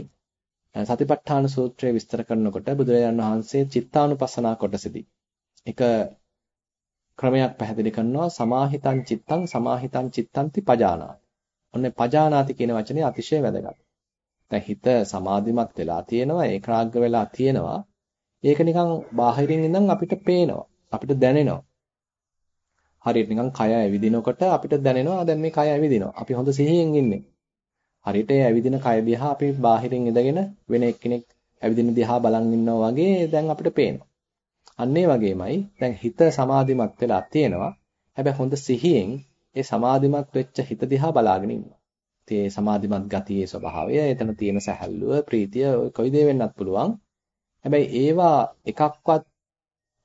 සතිපට්ඨාන සූත්‍රය විස්තර කරනකොට බුදුරජාණන් වහන්සේ චිත්තානුපස්සනා කොටසදී එක ක්‍රමයක් පැහැදිලි කරනවා සමාහිතං චිත්තං සමාහිතං චිත්තන්ති පජානාති. ඔන්නේ පජානාති කියන වචනේ අතිශය වැදගත්. දැන් හිත සමාධිමත් වෙලා තියෙනවා ඒකාග්‍ර වෙලා තියෙනවා. ඒක නිකන් බාහිරින් ඉඳන් අපිට පේනවා. අපිට දැනෙනවා. හරියට නිකන් කය ඇවිදිනකොට අපිට දැනෙනවා දැන් මේ කය ඇවිදිනවා. අපි හොඳ සිහියෙන් ඉන්නේ. හරියට ඒ ඇවිදින කය දිහා අපි බාහිරින් ඉඳගෙන වෙන එක්කෙනෙක් ඇවිදින දිහා බලන් ඉන්නවා වගේ දැන් අපිට පේනවා. අන්න ඒ වගේමයි දැන් හිත සමාධිමත් වෙලා තියෙනවා. හැබැයි හොඳ සිහියෙන් ඒ සමාධිමත් වෙච්ච හිත දිහා බලාගෙන ඉන්නවා. තේ සමාධිමත් ගතියේ ස්වභාවය, එතන තියෙන සැහැල්ලුව, ප්‍රීතිය කොයි දේ වෙන්නත් පුළුවන්. හැබැයි ඒවා එකක්වත්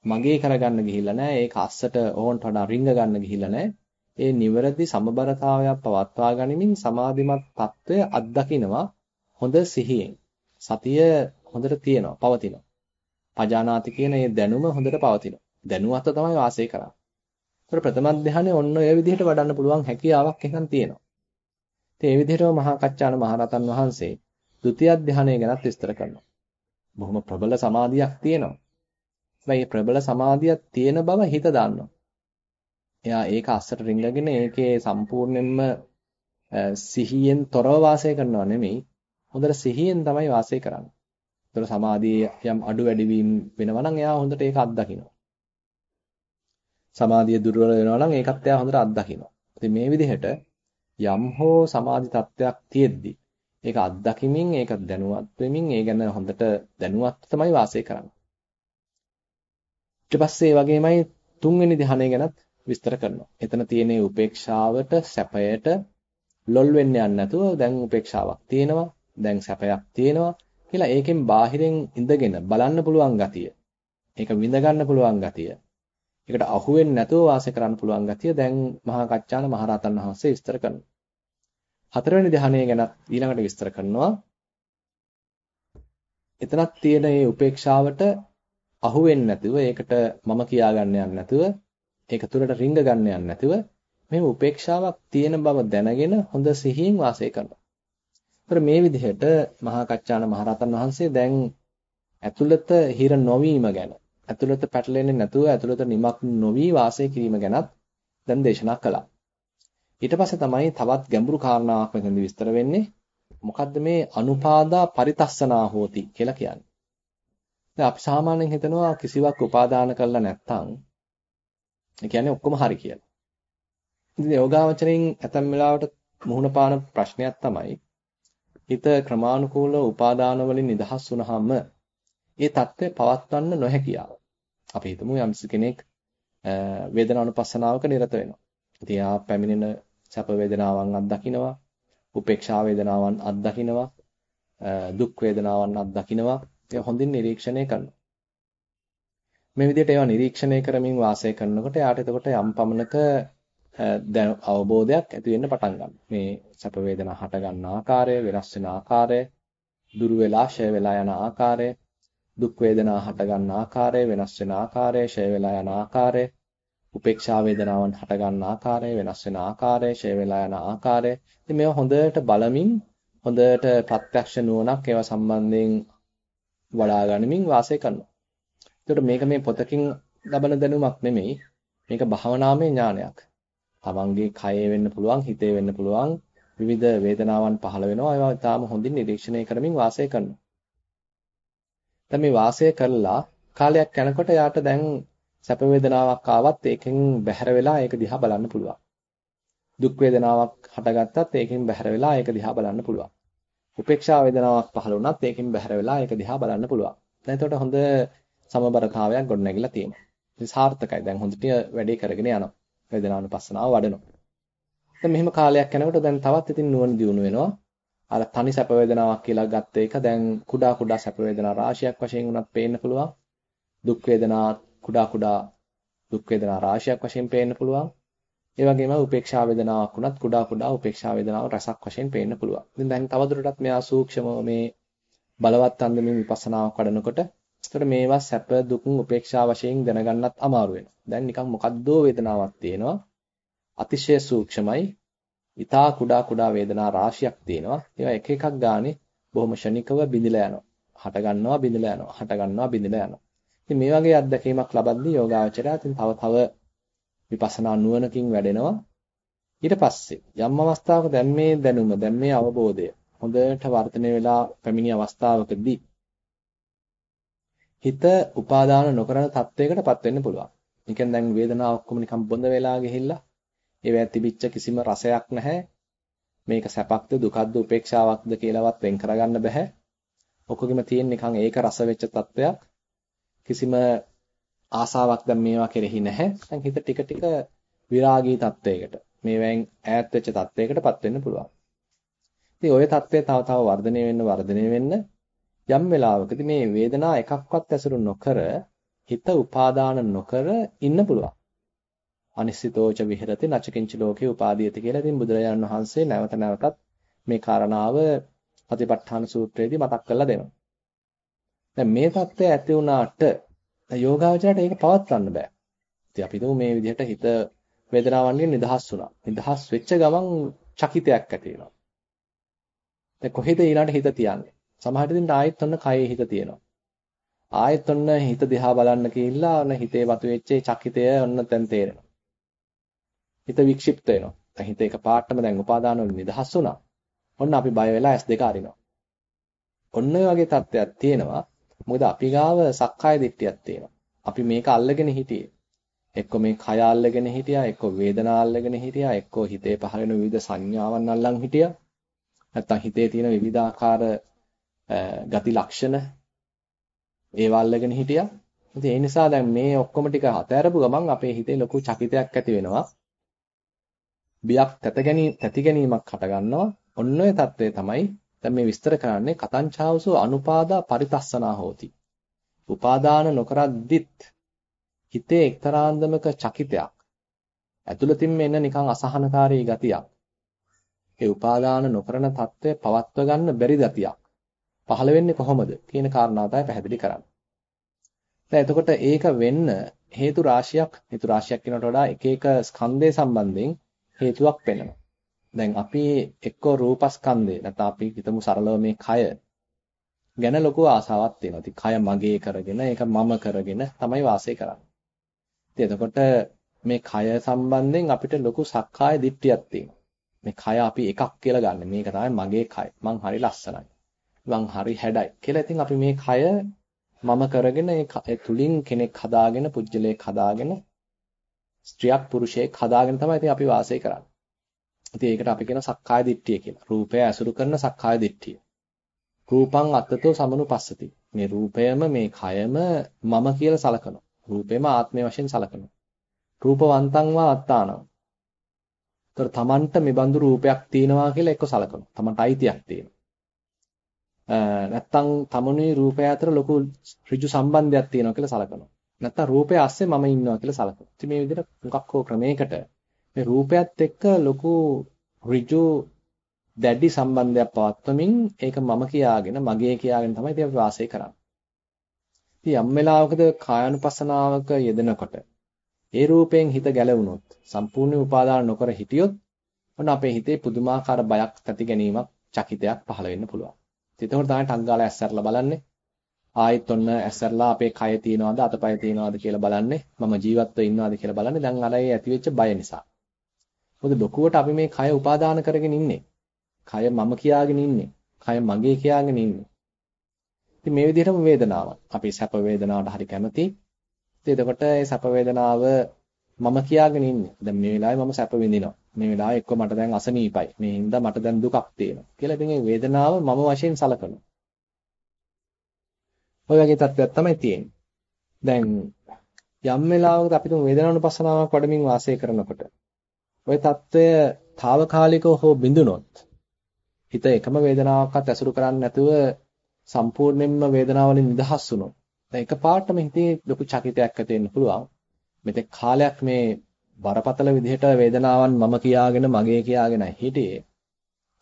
මගේ කරගන්න ගිහිල්ලා නැහැ. ඒක අස්සට ඕන්ට වඩා රිංග ගන්න ගිහිල්ලා නැහැ. ඒ නිවැරදි සමබරතාවයක් පවත්වා ගනිමින් සමාධිමත් తত্ত্বය අත්දකිනවා හොඳ සිහියෙන්. සතිය හොඳට තියෙනවා, පවතිනවා. පජානාති කියන මේ දැනුම හොඳට පවතිනවා. දැනුවත්ව තමයි වාසය කරන්නේ. ඒතර ප්‍රථම ධානය ඔන්න ඔය විදිහට වඩන්න පුළුවන් හැකියාවක් එකක් තියෙනවා. ඉතින් ඒ විදිහටම මහා කච්චාන මහරතන් වහන්සේ ဒုတိ ය ධානය ගැනත් විස්තර කරනවා. බොහොම ප්‍රබල සමාධියක් තියෙනවා. හැබැයි ප්‍රබල සමාධියක් තියෙන බව හිත දන්නවා. එයා ඒක අස්සට රිංගගෙන ඒකේ සම්පූර්ණයෙන්ම සිහියෙන් තොරව වාසය කරනවා නෙමෙයි හොඳට සිහියෙන් තමයි වාසය කරන්නේ. ඒතර සමාධියේ යම් අඩු වැඩි වීම වෙනවා නම් එයා හොඳට ඒක අත්දකිනවා. සමාධිය දුර්වල වෙනවා නම් ඒකත් එයා හොඳට අත්දකිනවා. ඉතින් මේ විදිහට යම් හෝ සමාධි තත්වයක් තියෙද්දි ඒක අත්දකිමින් ඒක දැනුවත් වෙමින් ඒ ගැන හොඳට දැනුවත් තමයි වාසය කරන්නේ. ඊට පස්සේ ඒ වගේමයි තුන්වෙනි ධ්‍යානය ගැනත් විස්තර කරනවා. එතන තියෙන උපේක්ෂාවට සැපයට ලොල් වෙන්න යන්නේ නැතුව දැන් උපේක්ෂාවක් තියෙනවා, දැන් සැපයක් තියෙනවා කියලා ඒකෙන් බාහිරින් ඉඳගෙන බලන්න පුළුවන් ගතිය. ඒක විඳ ගන්න පුළුවන් ගතිය. ඒකට අහු වෙන්නේ නැතුව වාසය කරන්න පුළුවන් ගතිය දැන් මහා කච්චාන මහරහතන් වහන්සේ විස්තර කරනවා. හතරවෙනි ධ්‍යානය ගැන ඊළඟට විස්තර කරනවා. එතනක් තියෙන මේ උපේක්ෂාවට අහු වෙන්නේ නැතුව ඒකට මම කියා ගන්න යන්නේ නැතුව ඒක තුළට රිංග ගන්න යන්නේ නැතුව මේ උපේක්ෂාවක් තියෙන බව දැනගෙන හොඳ සිහියෙන් වාසය කරනවා. ඒතර මේ විදිහට මහා කච්චාන මහරහතන් වහන්සේ දැන් ඇතුළත හිර නොවීම ගැන ඇතුළත පැටලෙන්නේ නැතුව ඇතුළත නිමක් නොවි වාසය කිරීම ගැනත් දැන් දේශනා කළා. ඊට පස්සේ තමයි තවත් ගැඹුරු කාරණාවක් මෙතනදී විස්තර වෙන්නේ. මොකද්ද මේ අනුපාදා පරිතස්සනා හෝති කියලා කියන්නේ. දැන් අපි සාමාන්‍යයෙන් හිතනවා කිසිවක් උපාදාන කරලා නැත්නම් ඒ කියන්නේ ඔක්කොම හරි කියලා. ඉතින් යෝගාවචරයෙන් ඇතම් වෙලාවට මුහුණ පාන ප්‍රශ්නයක් තමයි හිත ක්‍රමානුකූලව උපාදාන වලින් නිදහස් වුනහම ඒ தත්ත්වය පවත්වන්න නොහැකියාව. අපි හිතමු යම්ස කෙනෙක් වේදනානුපස්සනාවක නිරත වෙනවා. ඉතින් ආ පැමිණෙන සැප වේදනාවන් අත්දකින්නවා, උපේක්ෂා වේදනාවන් අත්දකින්නවා, දුක් වේදනාවන් අත්දකින්නවා. ඒක හොඳින් නිරීක්ෂණය කරනවා. මේ විදිහට ඒවා නිරීක්ෂණය කරමින් වාසය කරනකොට යාට එතකොට යම් පමණක දැන් අවබෝධයක් ඇති වෙන්න පටන් ගන්නවා. මේ සැප වේදනා හට ගන්න ආකාරය, වෙනස් වෙන ආකාරය, දුරු වෙලා ෂය වෙලා යන ආකාරය, දුක් වේදනා හට ගන්න ආකාරය, වෙනස් වෙන ආකාරය, ෂය වෙලා යන ආකාරය, උපේක්ෂා වේදනාවන් හට ගන්න ආකාරය, වෙනස් වෙන ආකාරය, ෂය වෙලා යන ආකාරය. ඉතින් මේවා හොඳට බලමින් හොඳට ප්‍රත්‍යක්ෂ නුවණක් ඒවා සම්බන්ධයෙන් වඩා ගනිමින් වාසය කරනවා. ඒකට මේක මේ පොතකින් ලබන දැනුමක් නෙමෙයි. මේක භාවනාමය ඥානයක්. තමන්ගේ කයේ වෙන්න පුළුවන්, හිතේ වෙන්න පුළුවන් විවිධ වේදනාවන් පහළ වෙනවා. ඒවා ඊටාම හොඳින් නිරීක්ෂණය කරමින් වාසය කරනවා. දැන් මේ වාසය කළා කාලයක් යනකොට යාට දැන් සැප වේදනාවක් ආවත් ඒකෙන් බැහැර වෙලා ඒක දිහා බලන්න පුළුවන්. දුක් වේදනාවක් හටගත්තත් ඒකෙන් බැහැර වෙලා ඒක දිහා බලන්න පුළුවන්. උපේක්ෂා වේදනාවක් පහළ වුණත් ඒකෙන් බැහැර වෙලා ඒක දිහා බලන්න පුළුවන්. දැන් එතකොට හොඳ සමබරතාවයක් ගොඩනැගිලා තියෙනවා. ඉතින් සාර්ථකයි. දැන් හොඳට වැඩේ කරගෙන යනවා. වේදනානුපස්සනාව වඩනවා. දැන් මෙහෙම කාලයක් යනකොට දැන් තවත් ඉතින් නුවණ දියුණු වෙනවා. අර තනි සැප වේදනාවක් කියලා ගත්ත එක දැන් කුඩා කුඩා සැප වේදනා රාශියක් වශයෙන් උනත් පේන්න පුළුවන්. දුක් වේදනා කුඩා කුඩා දුක් වේදනා රාශියක් වශයෙන් පේන්න පුළුවන්. ඒ වගේම උපේක්ෂා වේදනාවක් උනත් කුඩා කුඩා උපේක්ෂා වේදනාව රසක් වශයෙන් පේන්න පුළුවන්. ඉතින් දැන් තවදුරටත් මෙයා සූක්ෂමව මේ බලවත් අන්දමින් විපස්සනාවක් වඩනකොට ඒතර මේවා සැප දුක් උපේක්ෂා වශයෙන් දැනගන්නත් අමාරු වෙනවා. දැන් නිකන් මොකද්දෝ වේදනාවක් තියෙනවා. අතිශය සූක්ෂමයි. ඊටා කුඩා කුඩා වේදනා රාශියක් තියෙනවා. ඒවා එක එකක් ගානේ බොහොම ෂණිකව බිඳිලා යනවා. හට ගන්නවා බිඳිලා යනවා. හට ගන්නවා බිඳිලා යනවා. ඉතින් මේ වගේ අත්දැකීමක් ලබද්දී යෝගාවචරය ඉතින් තව තව විපස්සනා නුවණකින් වැඩෙනවා. ඊට පස්සේ යම් අවස්ථාවක දැන් මේ දැනුම දැන් මේ අවබෝධය හොඳට වර්ධනය වෙලා පැමිණි අවස්ථාවකදී හිත උපාදාන නොකරන තත්වයකටපත් වෙන්න පුළුවන්. ඒ කියන්නේ දැන් වේදනාව ඔක්කොම නිකන් බොඳ වෙලා ගිහිල්ලා ඒවැ තිබිච්ච කිසිම රසයක් නැහැ. මේක සැපක්ද දුකක්ද උපේක්ෂාවක්ද කියලාවත් වෙන් කරගන්න බෑ. ඔකගෙම තියෙන නිකන් ඒක රස වෙච්ච තත්වයක්. කිසිම ආසාවක් දැන් මේවා කෙරෙහි නැහැ. දැන් හිත ටික ටික විරාගී තත්වයකට මේවෙන් ඈත් වෙච්ච තත්වයකටපත් වෙන්න පුළුවන්. ඉතින් ওই தත්ත්වය තව තව වර්ධනය වෙන්න වර්ධනය වෙන්න යම් වෙලාවකදී මේ වේදනා එකක්වත් ඇසුරු නොකර හිත උපාදාන නොකර ඉන්න පුළුවන්. අනිසිතෝච විහෙරති නචකින්ච ලෝකේ උපාදීයති කියලා ඉතින් බුදුරජාණන් වහන්සේ නැවත නැවතත් මේ කාරණාව පතිපට්ඨාන සූත්‍රයේදී මතක් කරලා දෙනවා. දැන් මේ தත්ත්වය ඇති වුණාට යෝගාවචරයට ඒක පවත්වන්න බෑ. ඉතින් අපි මේ විදිහට හිත වේදනාවන්ගෙන් නිදහස් වුණා. නිදහස් වෙච්ච ගමන් චකිතයක් ඇති වෙනවා. දැන් කොහෙද ඊළඟට හිත තියන්නේ? සමහර විට ආයෙත් ඔන්න කයේ හිත තියෙනවා. ආයෙත් ඔන්න හිත දිහා බලන්න කියලා ඔන්න හිතේ වතුවෙච්ච චකිතය ඔන්න දැන් තේරෙනවා. හිත වික්ෂිප්ත වෙනවා. දැන් හිත එක පාටම දැන් උපාදාන වලින් නිදහස් වුණා. ඔන්න අපි බය වෙලා S2 අරිනවා. ඔන්න ඔය වගේ තත්ත්වයක් තියෙනවා. මොකද අපි ගාව සක්කාය දිට්ඨියක් තියෙනවා. අපි මේක අල්ලගෙන හිටියේ. එක්ක මේ කය අල්ලගෙන හිටියා, එක්ක වේදනා අල්ලගෙන හිටියා, එක්ක හිතේ පහළ වෙන විවිධ සංඥාවන් අල්ලන් හිටියා. නැත්තම් හිතේ තියෙන විවිධාකාර ගති ලක්ෂණ ඒවා අල්ලගෙන හිටියා. ඉතින් ඒ නිසා දැන් මේ ඔක්කොම ටික අතහැරපු ගමන් අපේ හිතේ ලොකු චකිතයක් ඇති වෙනවා. බියක් තැති ගැනීමක් හට ගන්නවා. ඔන්න ඔය தત્ත්වය තමයි දැන් මේ විස්තර කරන්නේ කතංචාවසෝ අනුපාදා පරිතස්සනා හෝති. උපාදාන නොකරද්දිත් හිතේ එක්තරාන්දමක චකිතයක් ඇතුළතින්ම එන නිකන් අසහනකාරී ගතියක්. ඒ උපාදාන නොකරන தત્ත්වය පවත්ව ගන්න බැරි ගතියක්. පහළ වෙන්නේ කොහොමද කියන කාරණා තමයි පැහැදිලි කරන්නේ. දැන් එතකොට ඒක වෙන්න හේතු රාශියක් හේතු රාශියක් කියනට වඩා එක එක ස්කන්ධය සම්බන්ධයෙන් හේතුවක් වෙනවා. දැන් අපි එක්ක රූපස්කන්ධය නැත්නම් අපි හිතමු සරලව මේ කය ගැන ලොකු ආසාවක් තියෙනවා. ඉතින් කය මගේ කරගෙන ඒක මම කරගෙන තමයි වාසය කරන්නේ. ඉතින් එතකොට මේ කය සම්බන්ධයෙන් අපිට ලොකු සක්කාය දිට්ඨියක් තියෙනවා. මේ කය අපි එකක් කියලා ගන්න. මේක තමයි මගේ කය. මං හරි ලස්සනයි. මං හරි හැඩයි කියලා ඉතින් අපි මේ කය මම කරගෙන ඒ තුලින් කෙනෙක් හදාගෙන පුජ්‍යලයක් හදාගෙන ස්ත්‍රියක් පුරුෂයෙක් හදාගෙන තමයි ඉතින් අපි වාසය කරන්නේ. ඉතින් ඒකට අපි කියන සක්කාය දිට්ඨිය කියලා. රූපය ඇසුරු කරන සක්කාය දිට්ඨිය. රූපං අත්තතෝ සමනුපස්සති. මේ රූපයම මේ කයම මම කියලා සලකනවා. රූපෙම ආත්මය වශයෙන් සලකනවා. රූපවන්තං වා අත්තානං. ඒතර තමන්ට මේ බඳු රූපයක් තියෙනවා කියලා එක්ක සලකනවා. තමන්ට අයිතියක් තියෙනවා. නැත්තම් තමනුයි රූපය අතර ලොකු ඍජු සම්බන්ධයක් තියෙනවා කියලා සලකනවා. නැත්තම් රූපය අස්සේ මම ඉන්නවා කියලා සලකනවා. ඉතින් මේ විදිහට මොකක් හෝ ක්‍රමයකට මේ රූපයත් එක්ක ලොකු ඍජු දැඩි සම්බන්ධයක් පවත්වමින් ඒක මම කියාගෙන මගේ කියාගෙන තමයි ඉතින් අපි වාසය කරන්නේ. ඉතින් යම් වෙලාවකද කායानुපස්සනාවක යෙදෙනකොට ඒ රූපයෙන් හිත ගැලවුණොත් සම්පූර්ණ උපාදාන නොකර හිටියොත් ඔන්න අපේ හිතේ පුදුමාකාර බයක් ඇති ගැනීමක් චකිතයක් පහළ වෙන්න පුළුවන්. එතකොට තමයි ටක් ගාලා ඇස්සරලා බලන්නේ. ආයෙත් ඔන්න ඇස්සරලා අපේ කය තියනවාද අතපය තියනවාද කියලා බලන්නේ. මම ජීවත්ව ඉන්නවාද කියලා බලන්නේ. දැන් අර ඒ ඇතිවෙච්ච බය නිසා. මොකද ලොකුවට අපි මේ කය උපාදාන කරගෙන ඉන්නේ. කය මම කියාගෙන ඉන්නේ. කය මගේ කියාගෙන ඉන්නේ. ඉතින් මේ විදිහටම වේදනාවක්. අපි සැප වේදනාවට හරි කැමති. ඉතින් එතකොට ඒ සැප වේදනාව මම කියාගෙන ඉන්නේ. දැන් මේ වෙලාවේ මම සැප විඳිනවා. මේ වෙලාවේ එක්ක මට දැන් අසනීපයි. මේ හින්දා මට දැන් දුකක් තියෙනවා. කියලා ඉතින් මේ වේදනාව මම වශයෙන් සලකනවා. ඔය වගේ තත්ත්වයක් තමයි තියෙන්නේ. දැන් යම් වෙලාවකට අපිට වේදනානුපස්සනාවක් වඩමින් වාසය කරනකොට ওই తত্ত্বය తాවකාලිකව හෝ බිඳුනොත් හිත එකම වේදනාවක්වත් ඇසුරු කරන්නේ නැතුව සම්පූර්ණයෙන්ම වේදනාවලින් නිදහස් වුණොත් දැන් එකපාරටම හිතේ ලොකු චකිතයක් ඇති වෙන්න පුළුවන්. මෙතෙක් කාලයක් මේ බරපතල විදිහට වේදනාවන් මම කියාගෙන මගේ කියාගෙන හිටියේ.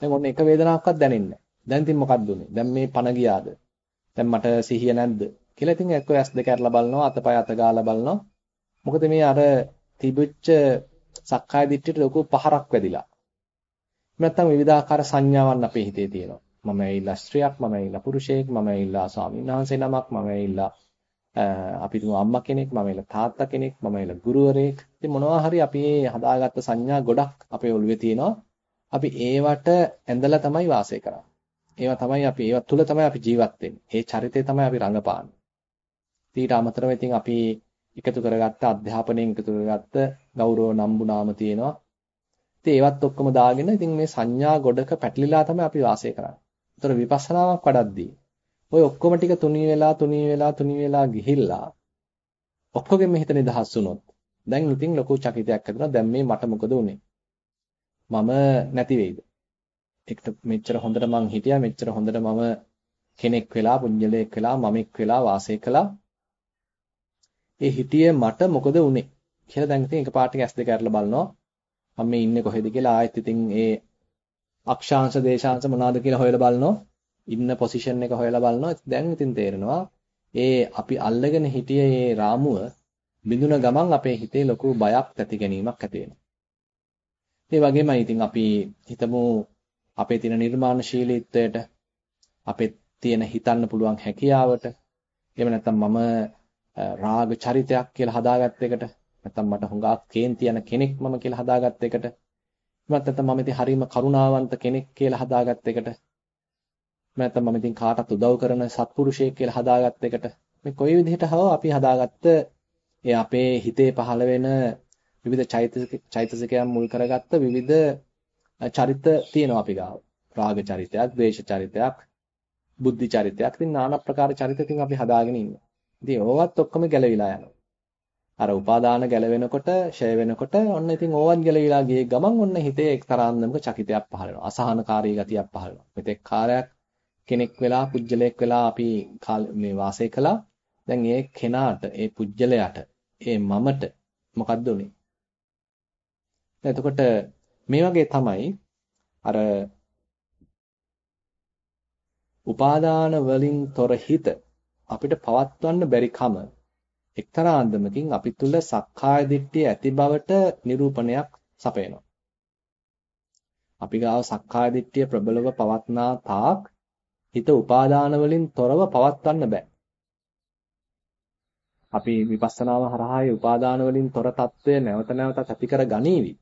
දැන් ඔන්න එක වේදනාවක්වත් දැනෙන්නේ නැහැ. දැන් ඉතින් මොකක්ද උනේ? දැන් මේ පණ ගියාද? දැන් මට සිහිය නැද්ද? කියලා ඉතින් එක්ක ඇස් දෙක අරලා බලනවා, අතපය අත ගාලා බලනවා. මොකද මේ අර තිබුච්ච සක්කාය දිට්ඨියට ලොකු පහරක් වැදිලා. නැත්තම් විවිධාකාර සංඥාවන් අපේ හිතේ තියෙනවා. මම ඇවිල්ලා ස්ත්‍රියක්, මම ඇවිල්ලා පුරුෂයෙක්, මම ඇවිල්ලා ස්වාමීන් වහන්සේ නමක්, මම ඇවිල්ලා අපි තුමු අම්මා කෙනෙක්, මම ඇවිල්ලා තාත්තා කෙනෙක්, මම ඇවිල්ලා ගුරුවරයෙක්. ඉතින් මොනවා හරි අපි හදාගත්ත සංඥා ගොඩක් අපේ ඔළුවේ තියෙනවා. අපි ඒවට ඇඳලා තමයි වාසය කරන්නේ. ඒවා තමයි අපි ඒවා තුල තමයි අපි ජීවත් වෙන්නේ. ඒ චරිතය තමයි අපි රඟපාන්නේ. ඊට අමතරව ඉතින් අපි එකතු කරගත්ත අධ්‍යාපනයෙන් එකතු කරගත්ත ගෞරව නම්බු නාම තියෙනවා. ඉතින් ඒවත් ඔක්කොම දාගෙන ඉතින් මේ සංඥා ගොඩක පැටලිලා තමයි අපි වාසය කරන්නේ. ඒතර විපස්සනාවක් වඩද්දී ওই ඔක්කොම ටික තුනී වෙලා තුනී වෙලා තුනී වෙලා ගිහිල්ලා ඔක්කොගෙම හිත නිදහස් වුණොත් දැන් ඉතින් ලොකු චකිතයක් ඇතිවෙනවා. දැන් මේ මට මොකද උනේ? මම නැති වෙයිද? එක්ක මෙච්චර හොඳට මං හිටියා මෙච්චර හොඳට මම කෙනෙක් වෙලා පුඤ්ජලයක් වෙලා මමෙක් වෙලා වාසය කළා. ඒ හිටියේ මට මොකද උනේ කියලා දැන් ඉතින් එකපාරට ඇස් දෙක අරලා බලනවා. මම මේ ඉන්නේ කොහෙද කියලා ආයෙත් ඉතින් ඒ අක්ෂාංශ දේශාංශ මොනවාද කියලා හොයලා බලනවා. ඉන්න පොසිෂන් එක හොයලා බලනවා. දැන් ඉතින් තේරෙනවා ඒ අපි අල්ලගෙන හිටියේ මේ රාමුව බිඳුන ගමන් අපේ හිතේ ලොකු බයක් ඇති ගැනීමක් ඇති වෙනවා. ඒ වගේමයි ඉතින් අපි හිතමු අපේ තියෙන නිර්මාණශීලීත්වයට අපේ තියෙන හිතන්න පුළුවන් හැකියාවට එහෙම නැත්නම් මම රාග චරිතයක් කියලා හදාගත්ත එකට නැත්නම් මට හුඟක් කේන්ති යන කෙනෙක් මම කියලා හදාගත්ත එකට එහෙමත් නැත්නම් මම ඉතින් හරීම කරුණාවන්ත කෙනෙක් කියලා හදාගත්ත එකට නැත්නම් මම ඉතින් කාටත් උදව් කරන සත්පුරුෂයෙක් කියලා හදාගත්ත එකට මේ කොයි විදිහට හව අපි හදාගත්ත ඒ අපේ හිතේ පහළ වෙන විවිධ චෛතසිකයන් මුල් කරගත්ත විවිධ චරිත තියෙනවා අපි ගාව. රාග චරිතයක්, ද්වේෂ චරිතයක්, බුද්ධි චරිතයක්. ඉතින් নানা ප්‍රකාර චරිත ඉතින් අපි හදාගෙන ඉන්නවා. ඉතින් ඕවත් ඔක්කොම ගැලවිලා යනවා. අර උපාදාන ගැලවෙනකොට, ෂය වෙනකොට ඔන්න ඉතින් ඕවත් ගැලවිලා ගියේ ගමන් ඔන්න හිතේ එක්තරාන්දමක චකිතයක් පහළ වෙනවා. අසහනකාරී ගතියක් පහළ වෙනවා. මෙතෙක් කාලයක් කෙනෙක් වෙලා, පුජ්‍යලයක් වෙලා අපි මේ වාසය කළා. දැන් ඒ කෙනාට, ඒ පුජ්‍යලයට, ඒ මමට මොකද්ද උනේ? එතකොට මේ වගේ තමයි අර උපාදාන වලින් තොර හිත අපිට පවත්වන්න බැරි කම එක්තරා අන්දමකින් අපි තුල සක්කාය දිට්ඨිය ඇති බවට නිරූපණයක් සපයනවා. අපි ගාව සක්කාය දිට්ඨිය ප්‍රබලව පවත්නා තාක් හිත උපාදාන වලින් තොරව පවත්වන්න බෑ. අපි විපස්සනාව හරහායි උපාදාන වලින් තොර తත්වය නැවත නැවතත් ඇති කර ගනීවි.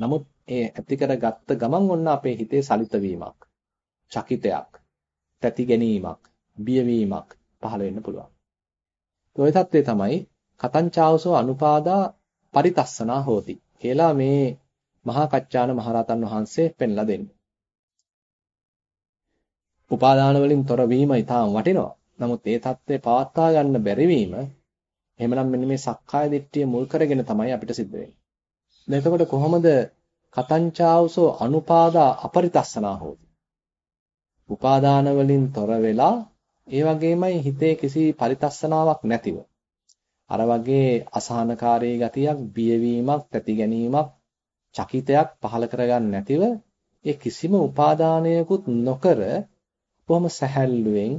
නමුත් ඒ ඇති කරගත්ත ගමන් ඔන්න අපේ හිතේ සලිත වීමක්, චකිතයක්, තැති ගැනීමක්, බියවීමක් පහළ වෙන්න පුළුවන්. ඔය தත්ත්වය තමයි කතංචාවසෝ අනුපාදා පරිතස්සනා හෝති කියලා මේ මහා කච්චාන මහරහතන් වහන්සේ පෙන්ලා දෙන්නේ. උපාදාන වලින් තොර වීම ඊටාම් වටිනවා. නමුත් ඒ தත්ත්වය පවත්වා ගන්න බැරි වීම එහෙමනම් මෙන්න මේ සක්කාය දිට්ඨිය මුල් කරගෙන තමයි අපිට සිද්ධ වෙන්නේ. දැන් එතකොට කොහොමද කතංචාවසෝ අනුපාදා අපරිතස්සනා හෝති. උපාදාන වලින් තොර වෙලා ඒ වගේමයි හිතේ කිසි පරිතස්සනාවක් නැතිව අර වගේ අසහනකාරී ගතියක් බියවීමක් තැති ගැනීමක් චකිතයක් පහල කරගන්න නැතිව ඒ කිසිම උපාදානයකුත් නොකර බොහොම සැහැල්ලුවෙන්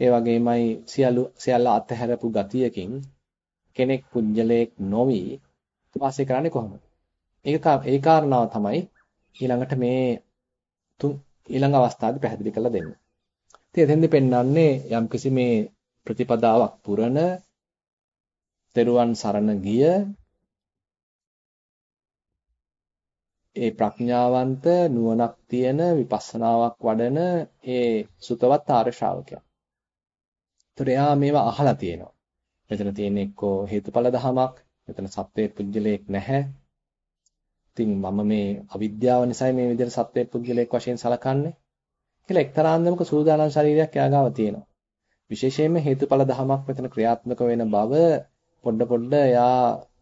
ඒ වගේමයි සියලු සියල්ල අතහැරපු ගතියකින් කෙනෙක් පුජ්‍යලයක් නොවි වාසය කරන්නේ කොහොමද? ඒක ඒ කාරණාව තමයි ඊළඟට මේ තුන් ඊළඟ අවස්ථාවේ පැහැදිලි කරලා දෙන්නේ. ඉතින් එතෙන්දී පෙන්වන්නේ යම්කිසි මේ ප්‍රතිපදාවක් පුරන තෙරුවන් සරණ ගිය ඒ ප්‍රඥාවන්ත නුවණක් තියෙන විපස්සනාවක් වඩන ඒ සුතවත් ආර්ය ශ්‍රාවකයා. ඒතර එයා මේවා අහලා තියෙනවා. මෙතන තියෙන එක්කෝ හේතුඵල ධමයක්, මෙතන සත්වයේ පුජ්‍යලයක් නැහැ. ඉතින් මම මේ අවිද්‍යාව නිසා මේ විදිහට සත්වයේ පුජ්‍යලයක් වශයෙන් සලකන්නේ කියලා එක්තරාන්දමක සූදානම් ශරීරයක් එයාගාව තියෙනවා. විශේෂයෙන්ම හේතුඵල ධමයක් මෙතන ක්‍රියාත්මක වෙන බව පොඩ පොඩ එයා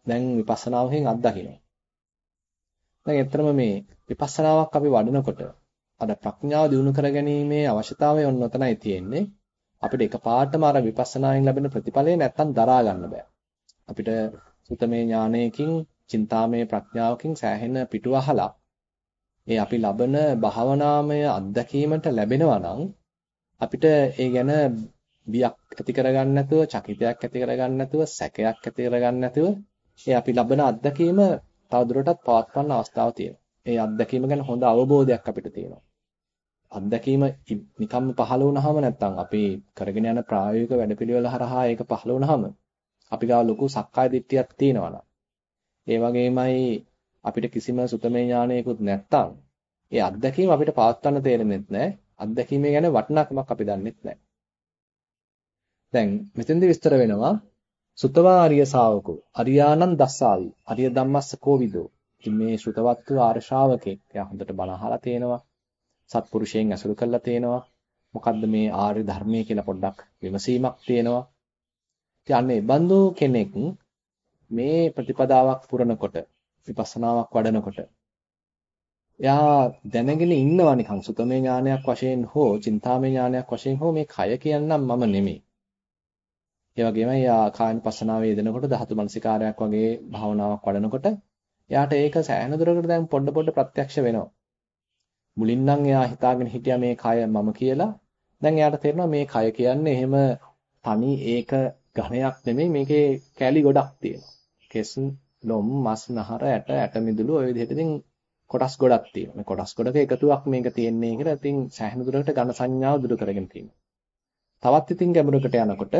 දැන් විපස්සනාවෙන් අත්දකිනවා. දැන් ඇත්තටම මේ විපස්සනාවක් අපි වඩනකොට අර ප්‍රඥාව දියුණු කරගැනීමේ අවශ්‍යතාවය ඔන්න ඔතනයි තියෙන්නේ. අපිට එකපාරටම අර විපස්සනායෙන් ලැබෙන ප්‍රතිඵලය නැත්තම් දරා ගන්න බෑ. අපිට සුතමේ ඥානයකින්, චින්තාමේ ප්‍රඥාවකින් සෑහෙන පිටුවහලා ඒ අපි ලබන භාවනාමය අත්දැකීමට ලැබෙනවා නම් අපිට ඒ ගැන බියක් ඇති කරගන්න නැතුව, චකිතයක් ඇති කරගන්න නැතුව, සැකයක් ඇති කරගන්න නැතුව ඒ අපි ලබන අත්දැකීම තවදුරටත් පවත්වන්න අවස්ථාවක් තියෙනවා. ඒ අත්දැකීම ගැන හොඳ අවබෝධයක් අපිට තියෙනවා. අත්දැකීම නිකම්ම පහළ වුණාම නැත්තම් අපි කරගෙන යන ප්‍රායෝගික වැඩපිළිවෙල හරහා ඒක පහළ වුණාම අපි ගාව ලොකු සක්කාය දිට්ඨියක් තියෙනවා ඒ වගේමයි අපිට කිසිම සුතමේ ඥානයකුත් නැත්තම් ඒ අත්දැකීම අපිට පවත්වන්න තේරෙන්නේ නැහැ. අත්දැකීමේ ගැන වටිනාකමක් අපි දන්නෙත් නැහැ. දැන් මෙතෙන්දි විස්තර වෙනවා සුතවා ආර්ය ශාවකෝ අරියානන් දස්සාවි. අරිය ධම්මස්ස කෝවිදෝ. ඉතින් මේ ශ්‍රුතවත්තු ආර්ය ශ්‍රාවකෙක්. එයා හොඳට බණ අහලා තේනවා. සත්පුරුෂයන් ඇසුරු කරලා තේනවා. මොකද්ද මේ ආර්ය ධර්මයේ කියලා පොඩ්ඩක් විමසීමක් තියෙනවා. ඉතින් අන්නේ බඳු කෙනෙක් මේ ප්‍රතිපදාවක් පුරනකොට විපස්සනාවක් වඩනකොට එයා දැනගෙන ඉන්නවා නිකන් සුතමේ ඥානයක් වශයෙන් හෝ චින්තාමේ ඥානයක් වශයෙන් හෝ මේ කය කියන්නම් මම නෙමෙයි. ඒ වගේම එයා කායනුපස්සනාවේ යෙදෙනකොට ධාතු මනසිකාරයක් වගේ භාවනාවක් වඩනකොට එයාට ඒක සෑහෙන දුරකට දැන් පොඩ පොඩ ප්‍රත්‍යක්ෂ වෙනවා. මුලින් නම් එයා හිතාගෙන හිටියා මේ කය මම කියලා. දැන් එයාට තේරෙනවා මේ කය කියන්නේ එහෙම තනි ඒක ඝණයක් නෙමෙයි මේකේ කැලි ගොඩක් තියෙනවා. කෙස්, ලොම්, මස්, නහර, ඇට, ඇට මිදුළු ඔය විදිහට ඉතින් කොටස් ගොඩක් තියෙනවා. මේ කොටස් ගොඩක එකතුවක් මේක තියෙන්නේ කියලා ඉතින් සෑහෙන දුරකට ඝන සංඥාව දුරු කරගෙන තියෙනවා. තවත් ඉතින් ගැඹුරකට යනකොට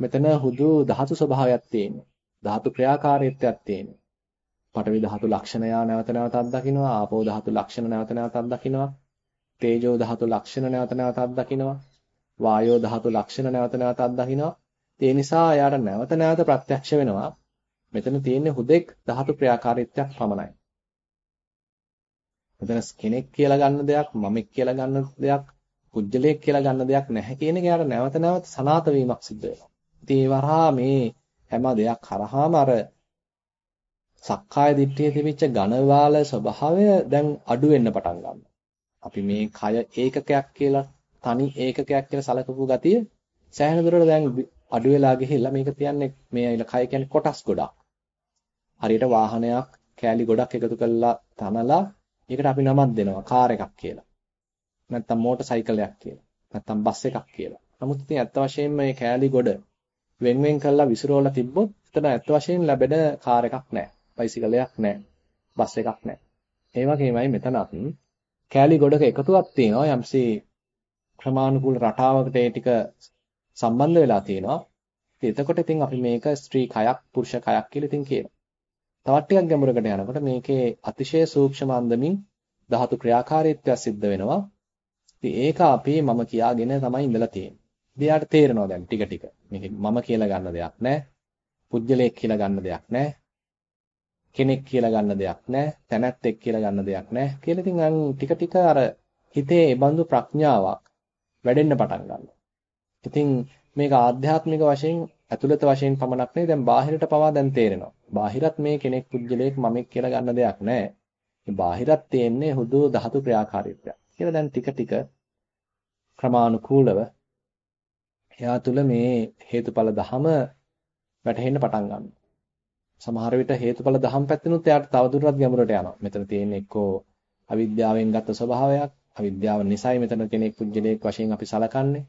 මෙතන හුදු ධාතු ස්වභාවයක් තියෙනවා. ධාතු ක්‍රියාකාරීත්වයක් තියෙනවා. පඨවි ධාතු ලක්ෂණයා නැවත නැවතත් දකිනවා ආපෝ ධාතු ලක්ෂණ නැවත නැවතත් දකිනවා තේජෝ ධාතු ලක්ෂණ නැවත නැවතත් දකිනවා වායෝ ධාතු ලක්ෂණ නැවත නැවතත් දකිනවා ඒ නිසා එයාට නැවත නැවත ප්‍රත්‍යක්ෂ වෙනවා මෙතන තියෙන්නේ හුදෙක් ධාතු ක්‍රියාකාරීත්වයක් පමණයි මෙතන කෙනෙක් කියලා ගන්න දෙයක් මමෙක් කියලා ගන්න දෙයක් පුජ්‍යලයක් කියලා ගන්න දෙයක් නැහැ කියන එක යාට නැවත නැවත සනාත වීමක් සිද්ධ වෙනවා. ඉතින් ඒ වරහා මේ හැම දෙයක් කරාම අර සක්කාය දිට්ඨියේ තිබිච්ච ඝනවාල ස්වභාවය දැන් අඩු වෙන්න පටන් ගන්නවා. අපි මේ කය ඒකකයක් කියලා තනි ඒකකයක් කියලා සලකපු ගතිය සෑහෙන දුරට දැන් අඩු වෙලා ගිහිල්ලා මේක තියන්නේ මේ අයිල කය කියන්නේ කොටස් ගොඩක්. හරියට වාහනයක් කෑලි ගොඩක් එකතු කරලා තනලා ඒකට අපි නමක් දෙනවා කාර් එකක් කියලා. නැත්තම් මෝටර් සයිකලයක් කියලා. නැත්තම් බස් එකක් කියලා. නමුත් ඉතින් ඇත්ත වශයෙන්ම මේ කෑලි ගොඩ වෙන් වෙන් කරලා විසිරවලා තිබ්බොත් එතන ඇත්ත වශයෙන් ලැබෙන කාර් එකක් නැහැ. බයිසිකලයක් නැහැ. බස් එකක් නැහැ. ඒ වගේමයි මෙතනත් කෑලි ගොඩක එකතුවක් තියෙනවා යම්සි ක්‍රමානුකූල රටාවකට ඒ ටික සම්බන්ධ වෙලා තියෙනවා. ඉතින් එතකොට ඉතින් අපි මේක ස්ත්‍රී කයක් පුරුෂ කයක් කියලා ඉතින් කියනවා. තවත් ටිකක් ගැඹුරකට යනකොට මේකේ අතිශය සූක්ෂම අන්දමින් ධාතු ක්‍රියාකාරීත්වය සිද්ධ වෙනවා. ඉතින් ඒක අපි මම කියාගෙන තමයි ඉඳලා තියෙන්නේ. ඉතින් තේරෙනවා දැන් ටික ටික. මේක මම කියලා ගන්න දෙයක් නැහැ. පුජ්‍යලයක් කියලා ගන්න දෙයක් නැහැ. කෙනෙක් කියලා ගන්න දෙයක් නැහැ. තැනැත්තෙක් කියලා ගන්න දෙයක් නැහැ. කියලා ඉතින් අන් ටික ටික අර හිතේ ඒ බඳු ප්‍රඥාවක් වැඩෙන්න පටන් ගන්නවා. ඉතින් මේක ආධ්‍යාත්මික වශයෙන් ඇතුළත වශයෙන් පමණක් නෙවෙයි දැන් බාහිරට පවා දැන් තේරෙනවා. බාහිරත් මේ කෙනෙක් පුජ්‍යලයක් මමෙක් කියලා ගන්න දෙයක් නැහැ. මේ බාහිරත් තියෙන්නේ හුදු ධාතු ක්‍රියාකාරීත්වයක්. කියලා දැන් ටික ටික ක්‍රමානුකූලව එයා තුල මේ හේතුඵල ධම වැටහෙන්න පටන් ගන්නවා. සමහර විට හේතුඵල දහම් පැත්තෙනුත් එයාට තවදුරටත් ගැඹුරට යනවා. මෙතන තියෙන්නේ එක්කෝ අවිද්‍යාවෙන් ගත්ත ස්වභාවයක්. අවිද්‍යාව නිසායි මෙතන කෙනෙක් පුජ්‍යලයක් වශයෙන් අපි සලකන්නේ.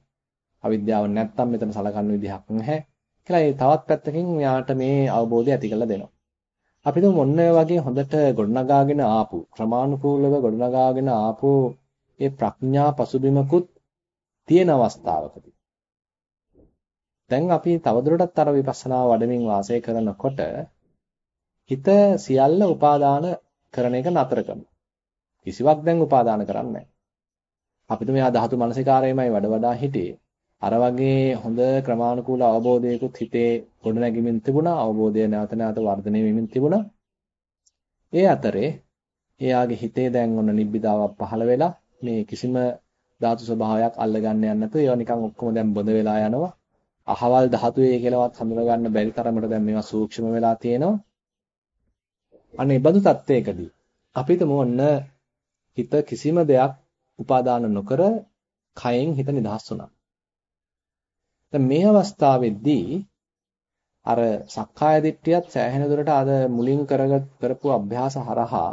අවිද්‍යාව නැත්තම් මෙතන සලකන්න විදිහක් නැහැ. කියලා ඒ තවත් පැත්තකින් යාට මේ අවබෝධය ඇති කරලා දෙනවා. අපි තුමු මොන්න වගේ හොඳට ගොඩනගාගෙන ආපු ක්‍රමානුකූලව ගොඩනගාගෙන ආපු ඒ ප්‍රඥා පසුබිමකුත් තියෙන අවස්ථාවකදී දැන් අපි තවදුරටත් අර විපස්සනා වඩමින් වාසය කරනකොට හිත සියල්ල උපාදාන කරන එක නතර කරනවා. කිසිවක් දැන් උපාදාන කරන්නේ නැහැ. අපිට මෙහා ධාතු මනසිකාරයමයි වඩ වඩා හිටියේ. අර වගේ හොඳ ක්‍රමානුකූල අවබෝධයකුත් හිතේ ගොඩනැගෙමින් තිබුණා. අවබෝධය නැවත නැවත වර්ධනය වෙමින් තිබුණා. ඒ අතරේ එයාගේ හිතේ දැන් ඔන්න නිබ්බිදාවක් පහළ වෙලා මේ කිසිම ධාතු ස්වභාවයක් අල්ලගන්න යන්නේ නැතුව ඒවා නිකන් ඔක්කොම දැන් බොඳ වෙලා යනවා. අහවල් ධාතුවේ කියලාවත් හඳුනා ගන්න බැරි තරමට දැන් මේවා සූක්ෂම වෙලා තියෙනවා. අනේ බඳු තත්වයකදී අපිට මොන්න හිත කිසිම දෙයක් උපාදාන නොකර කයෙන් හිත නිදහස් වුණා. දැන් මේ අවස්ථාවේදී අර සක්කාය දිට්ඨියත් සෑහෙන දුරට අද මුලින් කරපු අභ්‍යාස හරහා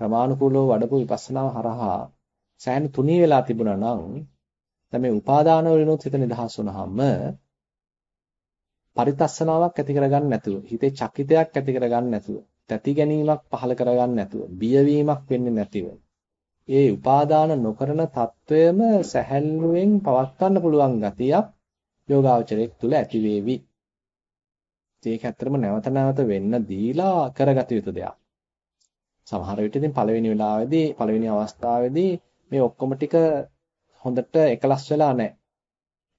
ක්‍රමානුකූලව වඩපු විපස්සනාව හරහා සෑහෙන තුනී වෙලා තිබුණා නම් දැන් මේ උපාදාන වලිනුත් හිත නිදහස් වුණාම පරිතස්සනාවක් ඇති කරගන්න නැතුව හිතේ චකිතයක් ඇති කරගන්න නැතුව තැති ගැනීමක් පහළ කරගන්න නැතුව බියවීමක් වෙන්නේ නැතිව ඒ උපාදාන නොකරන తත්වයම සැහැල්ලුවෙන් පවත්වන්න පුළුවන් ගතියක් යෝගාවචරයක් තුල ඇති වේවි. ඒක ඇත්තටම නැවත නැවත වෙන්න දීලා කරගත යුතු දෙයක්. සමහර විට ඉතින් පළවෙනි වෙලාවේදී පළවෙනි අවස්ථාවේදී මේ ඔක්කොම ටික හොඳට එකලස් වෙලා නැහැ.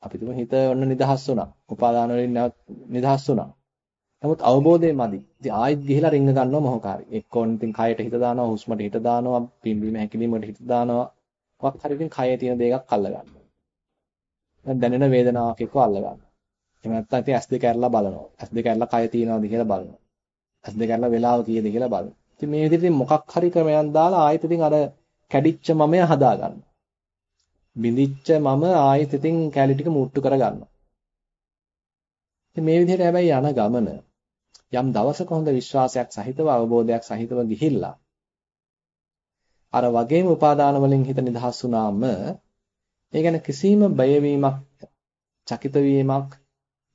අපි තුම හිත ඔන්න නිදහස් වුණා. උපාදාන වලින් නිදහස් වුණා. නමුත් අවබෝධය මදි. ඉතින් ආයෙත් ගිහිලා රිංග ගන්නවා මොහොකාරී. එක්කෝන් ඉතින් කයට හිත දානවා, හුස්මට හිත දානවා, පිම්බීම හැකිලීමට හිත දානවා. මොකක් හරි ඉතින් කයේ තියෙන දේක් අල්ල ගන්නවා. දැන් දැනෙන වේදනාවක් එක්ක අල්ල ගන්නවා. එහෙම නැත්නම් ඉතින් S2 කැරලා බලනවා. S2 කැරලා කය තියනවාද කියලා බලනවා. S2 කැරලා වෙලාව කීයද කියලා බලනවා. ඉතින් මේ විදිහට ඉතින් මොකක් හරි ක්‍රමයක් දාලා ආයෙත් ඉතින් අර කැඩිච්ච මමය හදා ගන්නවා. බිඳිච්ච මම ආයෙත් ඉතින් කැලි ටික මුට්ටු කර ගන්නවා. ඉතින් මේ විදිහට හැබැයි යන ගමන යම් දවසක හොඳ විශ්වාසයක් සහිතව අවබෝධයක් සහිතව ගිහිල්ලා අර වගේම උපාදාන වලින් හිත නිදහස් වුණාම ඒ ගැන කිසිම බය වීමක් චකිත වීමක්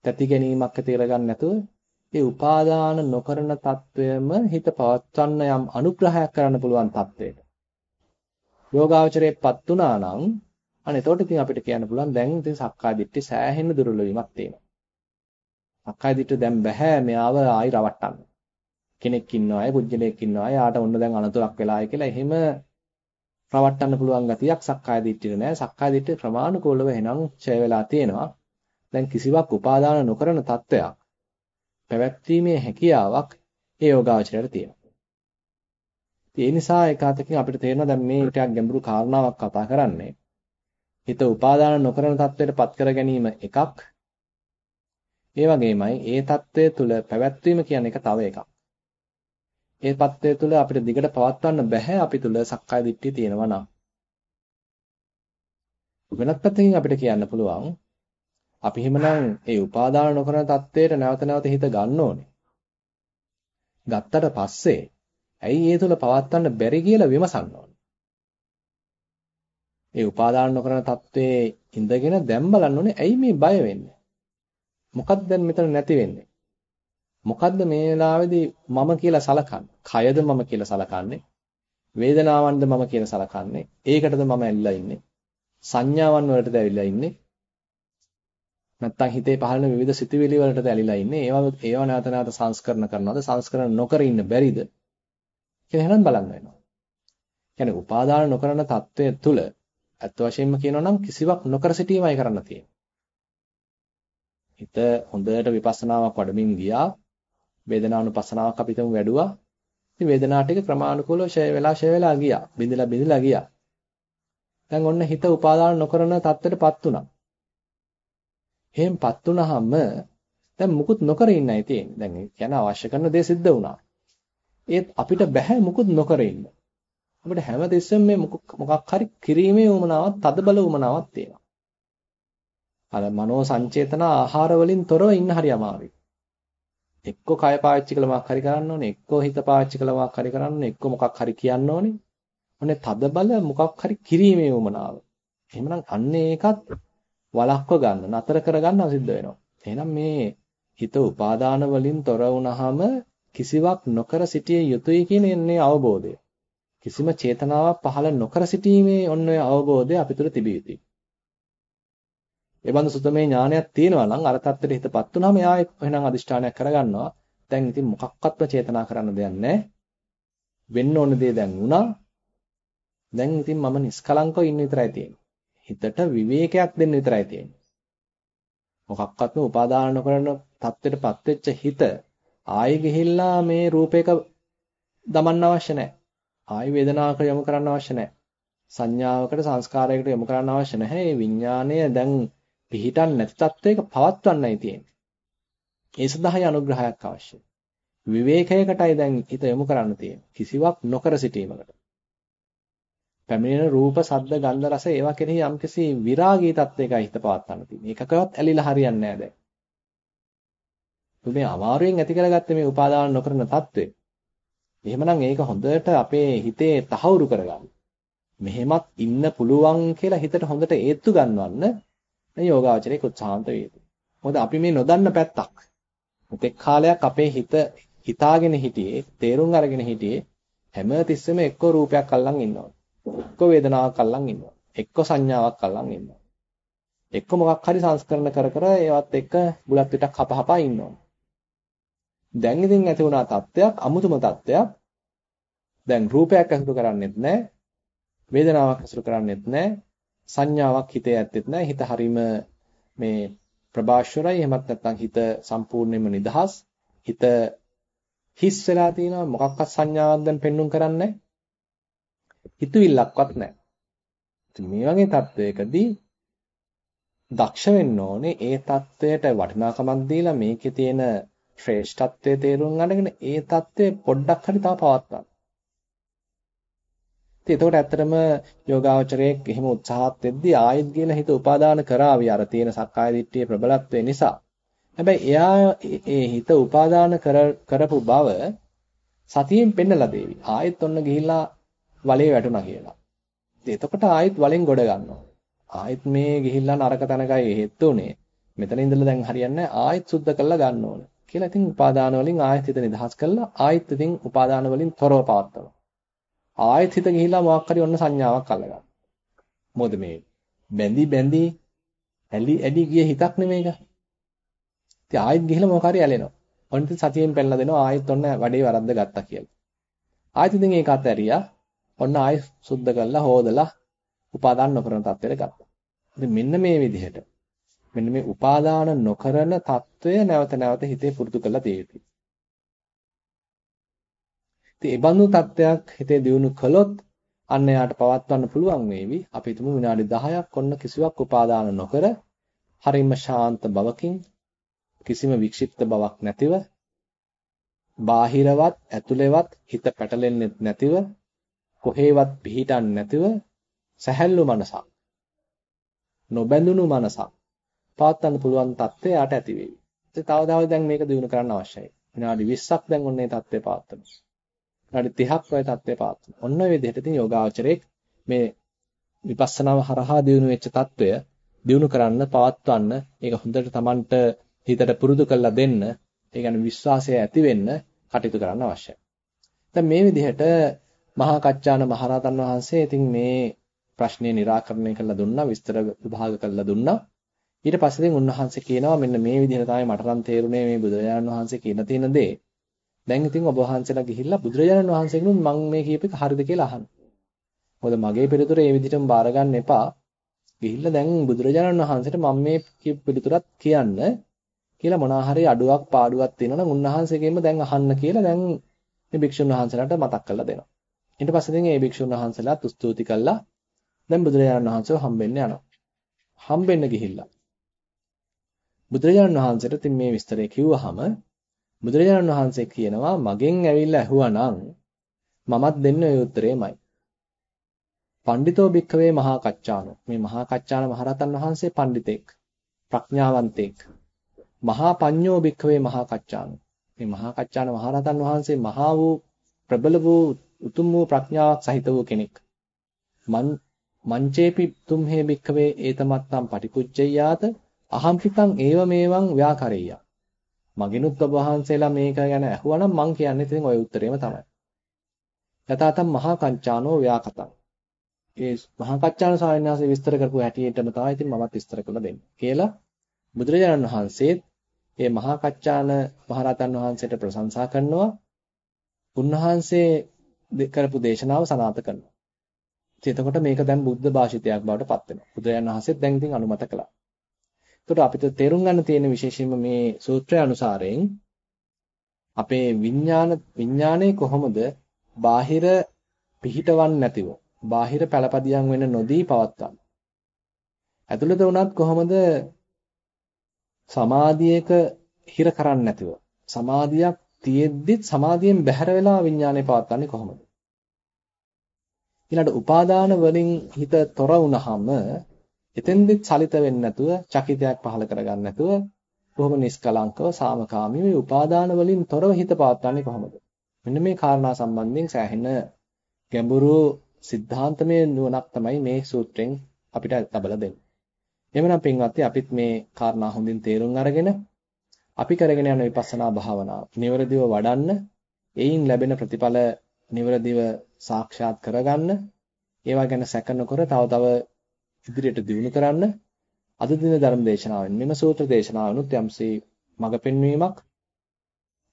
තැති ගැනීමක් ඇති කරගන්න නැතුව ඒ උපාදාන නොකරන తත්වයම හිත පවත්වන්න යම් අනුග්‍රහයක් කරන්න පුළුවන් తත්වයට යෝගාචරයේපත් වුණා නම් අනේ එතකොට ඉතින් අපිට කියන්න පුළුවන් දැන් ඉතින් සක්කාය දිට්ඨි සෑහෙන දුර්වල වීමක් තියෙනවා සක්කාය දිට්ඨිය දැන් බෑ මෙයාව ආයි රවට්ටන්න. කෙනෙක් ඉන්නවා අය පුජ්‍යලයක් ඉන්නවා අය ආට ඔන්න දැන් අනතුරක් වෙලායි කියලා එහෙම රවට්ටන්න පුළුවන් ගතියක් සක්කාය දිට්ඨියට නෑ. සක්කාය දිට්ඨිය ප්‍රමාණිකෝලව එහෙනම් ඡය වෙලා තියෙනවා. දැන් කිසිවක් උපාදාන නොකරන තත්වයක් පැවැත්වීමේ හැකියාවක් ඒ යෝගාචරයට තියෙනවා. ඒ නිසා ඒකාතකින් අපිට තේරෙනවා දැන් මේ ටිකක් ගැඹුරු කාරණාවක් කතා කරන්නේ. හිත උපාදාන නොකරන තත්වයට පත් කර ගැනීම එකක් ඒ වගේමයි ඒ తත්වය තුල පැවැත්වීම කියන එක තව එකක්. ඒ தත්ත්වය තුළ අපිට දිගට පවත්වන්න බෑ අපි තුළ සක්කාය දිට්ඨිය තියෙනවා නම්. වෙනත් පැත්තකින් අපිට කියන්න පුළුවන් අපි හිමනම් ඒ උපාදාන නොකරන தත්ත්වයට නැවත නැවත හිත ගන්න ඕනේ. ගත්තට පස්සේ ඇයි ඒ තුළ පවත්වන්න බැරි කියලා විමසන්න ඕනේ. ඒ උපාදාන නොකරන தત્ත්වයේ ඉඳගෙන දැන් බලන්න ඕනේ ඇයි මේ බය වෙන්නේ? මොකක්ද දැන් මෙතන නැති වෙන්නේ? මොකද්ද මේ වෙලාවේදී මම කියලා සලකන්නේ? කයද මම කියලා සලකන්නේ? වේදනාවන්ද මම කියලා සලකන්නේ? ඒකටද මම ඇලිලා ඉන්නේ? සංඥාවන් වලටද ඇලිලා ඉන්නේ? නැත්තම් හිතේ පහළන විවිධ සිතුවිලි වලටද ඇලිලා ඉන්නේ? ඒවා ඒවා නැවත නැවත සංස්කරණ කරනවද? සංස්කරණ නොකර ඉන්න බැරිද? කියලා එහෙනම් බලන්න වෙනවා. කියන්නේ උපාදාන නොකරන తත්වය තුළ අත් වශයෙන්ම කියනවා නම් කිසිවක් නොකර සිටීමයි කරන්න තියෙන්නේ. හිත හොඳට විපස්සනාවක් වඩමින් ගියා. වේදනානුපස්සනාවක් අපිටම වැඩුවා. ඉතින් වේදනා ටික ක්‍රමානුකූලව ෂය වෙලා ෂය වෙලා ගියා. බිඳලා බිඳලා ගියා. දැන් ඔන්න හිත උපාදාන නොකරන තත්ත්වයටපත් උනා. එහෙන්පත් උනහම දැන් මුකුත් නොකර ඉන්නයි තියෙන්නේ. දැන් කියන්නේ අවශ්‍ය කරන දේ සිද්ධ වුණා. ඒත් අපිට බෑ මුකුත් නොකර ඉන්න. අපිට හැම තිස්සෙම මේ මොකක් හරි කිරීමේ උමනාවක්, තදබල උමනාවක් තියෙනවා. අර මනෝ සංචේතන ආහාර වලින් තොරව ඉන්න හරි අමාරුයි. එක්ක කය පාවිච්චි කළා මොකක් හරි කරන්න ඕනේ, එක්ක හිත පාවිච්චි කළා මොකක් හරි කරන්න ඕනේ, එක්ක මොකක් හරි කියන්න ඕනේ. ඔන්නේ තද බල මොකක් හරි කිරීමේ උමනාව. එහෙමනම් අන්න ඒකත් වළක්ව ගන්න, නතර කර ගන්න සිද්ධ වෙනවා. එහෙනම් මේ හිත උපාදාන වලින් තොර වුණාම කිසිවක් නොකර සිටිය යුතුයි කියන එන්නේ අවබෝධය. කිසිම චේතනාවක් පහළ නොකර සිටීමේ ඔන්න ඔය අවබෝධය අපි තුළ තිබිය යුතුයි. ඒ බඳු සුතමේ ඥානයක් තියෙනවා නම් අර தත්තෙට හිතපත් වුනහම එයා එහෙනම් අදිෂ්ඨානයක් කරගන්නවා. දැන් ඉතින් මොකක්වත්ම චේතනා කරන්න දෙයක් නැහැ. වෙන්න ඕන දේ දැන් වුණා. දැන් ඉතින් මම නිස්කලංකව ඉන්න විතරයි තියෙන්නේ. හිතට විවේකයක් දෙන්න විතරයි තියෙන්නේ. මොකක්වත්ම උපාදාන නොකරන தත්තෙටපත් වෙච්ච හිත ආයෙ ගිහිල්ලා මේ රූපයක දමන්න අවශ්‍ය නැහැ. ආයෙ වේදනාවකට යොමු කරන්න අවශ්‍ය නැහැ. සංඥාවකට සංස්කාරයකට යොමු කරන්න අවශ්‍ය නැහැ. මේ විඥාණය දැන් පිහිටන් නැති තත්වයක පවත්වන්නයි තියෙන්නේ. ඒ සඳහායි අනුග්‍රහයක් අවශ්‍යයි. විවේකයකටයි දැන් හිත යොමු කරන්න තියෙන්නේ. කිසිවක් නොකර සිටීමකට. පැමිණෙන රූප, ශබ්ද, ගන්ධ, රස ඒවා කෙරෙහි යම්කිසි විරාගී තත්වයකයි හිත පවත්වන්න තියෙන්නේ. ඒකකවත් ඇලිලා හරියන්නේ නැහැ දැන්. මේ අමාරුවෙන් ඇති කරගත්තේ මේ උපාදාන නොකරන தત્ත්වය. එහෙමනම් ඒක හොඳට අපේ හිතේ තහවුරු කරගන්න. මෙහෙමත් ඉන්න පුළුවන් කියලා හිතට හොඳට ඒත්තු ගන්නවන්න මේ යෝගාචරයේ උත්සාහන්ත වේවි. මොකද අපි මේ නොදන්න පැත්තක්. මෙතෙක් කාලයක් අපේ හිත හිතාගෙන හිටියේ, තේරුම් අරගෙන හිටියේ හැම තිස්සෙම එක්ක රූපයක් අල්ලන් ඉන්නවා. එක්ක වේදනාවක් අල්ලන් ඉන්නවා. එක්ක සංඥාවක් අල්ලන් ඉන්නවා. එක්ක මොකක් හරි සංස්කරණ කර කර ඒවත් එක්ක බුලත් පිටක් හපහපා ඉන්නවා. දැන් ඉතින් ඇති වුණා තත්ත්වයක් අමුතුම තත්ත්වයක්. දැන් රූපයක් අසුරු කරන්නේත් නැහැ. වේදනාවක් අසුරු කරන්නේත් නැහැ. සංඥාවක් හිතේ ඇත්තෙත් නැහැ. හිත හරීම මේ ප්‍රභාෂරයි. එහෙමත් නැත්නම් හිත සම්පූර්ණයෙන්ම නිදහස්. හිත හිස් වෙලා තියෙනවා. මොකක්වත් සංඥාවක් දැන් පෙන්눔 කරන්නේ හිතවිල්ලක්වත් නැහැ. මේ වගේ තත්වයකදී දක්ෂ වෙන්න ඕනේ ඒ தത്വයට වටිනාකමක් දීලා මේකේ තියෙන ශ්‍රේෂ්ඨත්වයේ තේරුම් අරගෙන ඒ தത്വේ පොඩ්ඩක් හරි තව පවත්වා ගන්න. ඉතින් එතකොට ඇත්තටම යෝගාවචරයේ එහෙම උත්සාහත් වෙද්දී ආයෙත් ගිහලා හිත උපාදාන කරાવી අර තියෙන සක්කාය දිට්ඨියේ ප්‍රබලත්වය නිසා. හැබැයි එයා ඒ හිත උපාදාන කරපු බව සතියෙන් පෙන්නලා දෙවි. ආයෙත් ඔන්න ගිහිල්ලා වලේ වැටුණා කියලා. ඉතින් එතකොට ආයෙත් වලෙන් ගොඩ ගන්නවා. ආයෙත් මේ ගිහිල්ලා නරක තැනකයි හෙත් උනේ. මෙතන ඉඳලා දැන් හරියන්නේ ආයෙත් සුද්ධ කරලා ගන්න ඕන. කියලා ඉතින් උපාදාන වලින් ආයෙත් හිත නිදහස් කළා ආයෙත් ඉතින් උපාදාන වලින් තොරව පවත්වනවා. ආයෙත් හිත ගිහිලා මොකක් හරි ඔන්න සංඥාවක් අල්ලගන්න. මොකද මේ බැඳි බැඳි ඇලි ඇලි ගිය හිතක් නෙමේක. ඉතින් ආයෙත් ගිහිලා මොකක් හරි ඇලෙනවා. ඔන්න ඉතින් සතියෙන් පැනලා දෙනවා ආයෙත් ඔන්න වැඩේ වරද්ද ගත්තා කියලා. ආයෙත් ඉතින් ඒක අතහැරියා. ඔන්න ආයෙ සුද්ධ කරලා හොදලා උපාදාන නොකරන තත්ත්වයට ගත්තා. ඉතින් මෙන්න මේ විදිහට මෙන්න මේ උපාදාන නොකරන తত্ত্বය නැවත නැවත හිතේ පුරුදු කරලා තියෙන්නේ. ඉතින් ඒ බඳු තත්ත්වයක් හිතේ දියුණු කළොත් අන්න එයාට පවත්වන්න පුළුවන් වේවි. අපි හිතමු විනාඩි 10ක් ඔන්න කිසිවක් උපාදාන නොකර හරිම ශාන්ත බවකින් කිසිම වික්ෂිප්ත බවක් නැතිව බාහිරවත් ඇතුලේවත් හිත පැටලෙන්නේ නැතිව කොහේවත් පිහිටන්නේ නැතිව සැහැල්ලු මනසක් නොබැඳුණු මනසක් පවත්වන්න පුළුවන් තත්ත්වය යට ඇති වෙවි. ඉතින් තව තවත් දැන් මේක දිනු කරන්න අවශ්‍යයි. විනාඩි 20ක් දැන් ඔන්නේ තත්ත්වය පවත්වනවා. විනාඩි 30ක් ඔය තත්ත්වය පවත්වනවා. ඔන්න ඔය විදිහට ඉතින් යෝගාචරයේ මේ විපස්සනාව හරහා දිනු වෙච්ච තත්ත්වය දිනු කරන්න පවත්වන්න ඒක හොඳට Tamanට හිතට පුරුදු කරලා දෙන්න ඒ කියන්නේ විශ්වාසය ඇති වෙන්න කටයුතු කරන්න අවශ්‍යයි. දැන් මේ විදිහට මහා කච්චාන මහරහතන් වහන්සේ ඉතින් මේ ප්‍රශ්නේ निराකරණය කරලා දුන්නා විස්තර විභාග කරලා දුන්නා ඊට පස්සේ දැන් උන්වහන්සේ කියනවා මෙන්න මේ විදිහට තමයි මට නම් තේරුනේ මේ බුදුරජාණන් වහන්සේ කියන තියෙන දේ. දැන් ඉතින් ඔබ වහන්සේලා ගිහිල්ලා බුදුරජාණන් වහන්සේගෙනුත් මම මේ කියප එක හරිද කියලා අහන්න. මොකද මගේ පිළිතුර ඒ විදිහටම බාර ගන්න එපා. ගිහිල්ලා දැන් බුදුරජාණන් වහන්සේට මම මේ කියපු පිළිතුරත් කියන්න කියලා මොනවා හරි අඩුවක් පාඩුවක් තියෙනවා නම් උන්වහන්සේගෙන්ම දැන් අහන්න කියලා දැන් මේ භික්ෂුන් වහන්සේලාට මතක් කරලා දෙනවා. ඊට පස්සේ දැන් මේ භික්ෂුන් වහන්සේලාත් ස්තුති කළා. දැන් බුදුරජාණන් වහන්සේව හම්බෙන්න යනවා. හම්බෙන්න ගිහිල්ලා බුදුරජාණන් වහන්සේට ඉතින් මේ විස්තරය කිව්වහම බුදුරජාණන් වහන්සේ කියනවා මගෙන් ඇවිල්ලා ඇහුවානම් මමත් දෙන්න ඔය උත්තරේමයි. පඬිතෝ භික්ඛවේ මහා කච්චානෝ මේ මහා කච්චාන මහරහතන් වහන්සේ පඬිතෙක් ප්‍රඥාවන්තෙක් මහා පඤ්ඤෝ භික්ඛවේ මහා කච්චානෝ මේ මහා කච්චාන මහරහතන් වහන්සේ මහා වූ ප්‍රබල වූ උතුම් වූ ප්‍රඥාවක් සහිත වූ කෙනෙක් මන් මංචේපි තුම්හේ භික්ඛවේ ඒතමත්තම් පටිකුච්චයාත අහම්පිතං ඒව මේවං ව්‍යාකරෙය්‍ය. මගිනුත් ඔබ වහන්සේලා මේක ගැන ඇහුවනම් මං කියන්නේ ඉතින් ওই උත්තරේම තමයි. යථාතම් මහා කංචානෝ ව්‍යාකතං. ඒ මහා කච්චාන ස්වාමීන් වහන්සේ විස්තර කරපු හැටියටම තමයි ඉතින් මමත් විස්තර කරලා දෙන්නේ. කියලා බුදුරජාණන් වහන්සේත් මේ මහා කච්චාන මහරහතන් වහන්සේට ප්‍රශංසා කරනවා. උන්වහන්සේ කරපු දේශනාව සනාථ කරනවා. ඉතින් එතකොට මේක දැන් බුද්ධ භාෂිතයක් බවට පත් වෙනවා. බුදුරජාණන් වහන්සේත් දැන් ඉතින් අනුමත කළා. එතකොට අපිට තේරුම් ගන්න තියෙන විශේෂයෙන්ම මේ සූත්‍රය අනුසාරයෙන් අපේ විඥාන විඥානයේ කොහොමද බාහිර පිහිටවන්නේ නැතිව බාහිර පළපදියම් වෙන්න නොදී පවත්වන්නේ. ඇතුළත වුණත් කොහොමද සමාධියක හිර කරන්නේ නැතිව සමාධියක් තියෙද්දිත් සමාධියෙන් බැහැර වෙලා විඥානය පවත්න්නේ කොහොමද? ඊළඟ උපාදාන වලින් හිත තොර වුණාම එතෙන්දෙත් සලිත වෙන්නේ නැතුව චකිතයක් පහල කරගන්න නැතුව බොහොම නිෂ්කලංකව සාමකාමීව මේ උපාදාන වලින් තොරව හිත පාත්වන්නේ කොහොමද? මෙන්න මේ කාරණා සම්බන්ධයෙන් සෑහෙන ගැඹුරු සිද්ධාන්තමය නුවණක් තමයි මේ සූත්‍රයෙන් අපිට ලබලා දෙන්නේ. එhmenan පින්වත්නි අපිත් මේ කාරණා හොඳින් තේරුම් අරගෙන අපි කරගෙන යන විපස්සනා භාවනාව නිවරදිව වඩන්න එයින් ලැබෙන ප්‍රතිඵල නිවරදිව සාක්ෂාත් කරගන්න ඒවා ගැන සැක නොකර තව තව ඉදිරියට දියුණු කරන්න අද දින ධර්ම දේශනාවෙන් මෙම සූත්‍ර දේශනාවනුත් යම්සේ මඟ පෙන්වීමක්,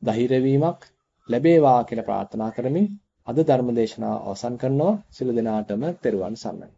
ධෛර්ය වීමක් ලැබේවා කියලා ප්‍රාර්ථනා කරමින් අද ධර්ම දේශනාව අවසන් කරනවා. සියලු දෙනාටම තෙරුවන් සරණයි.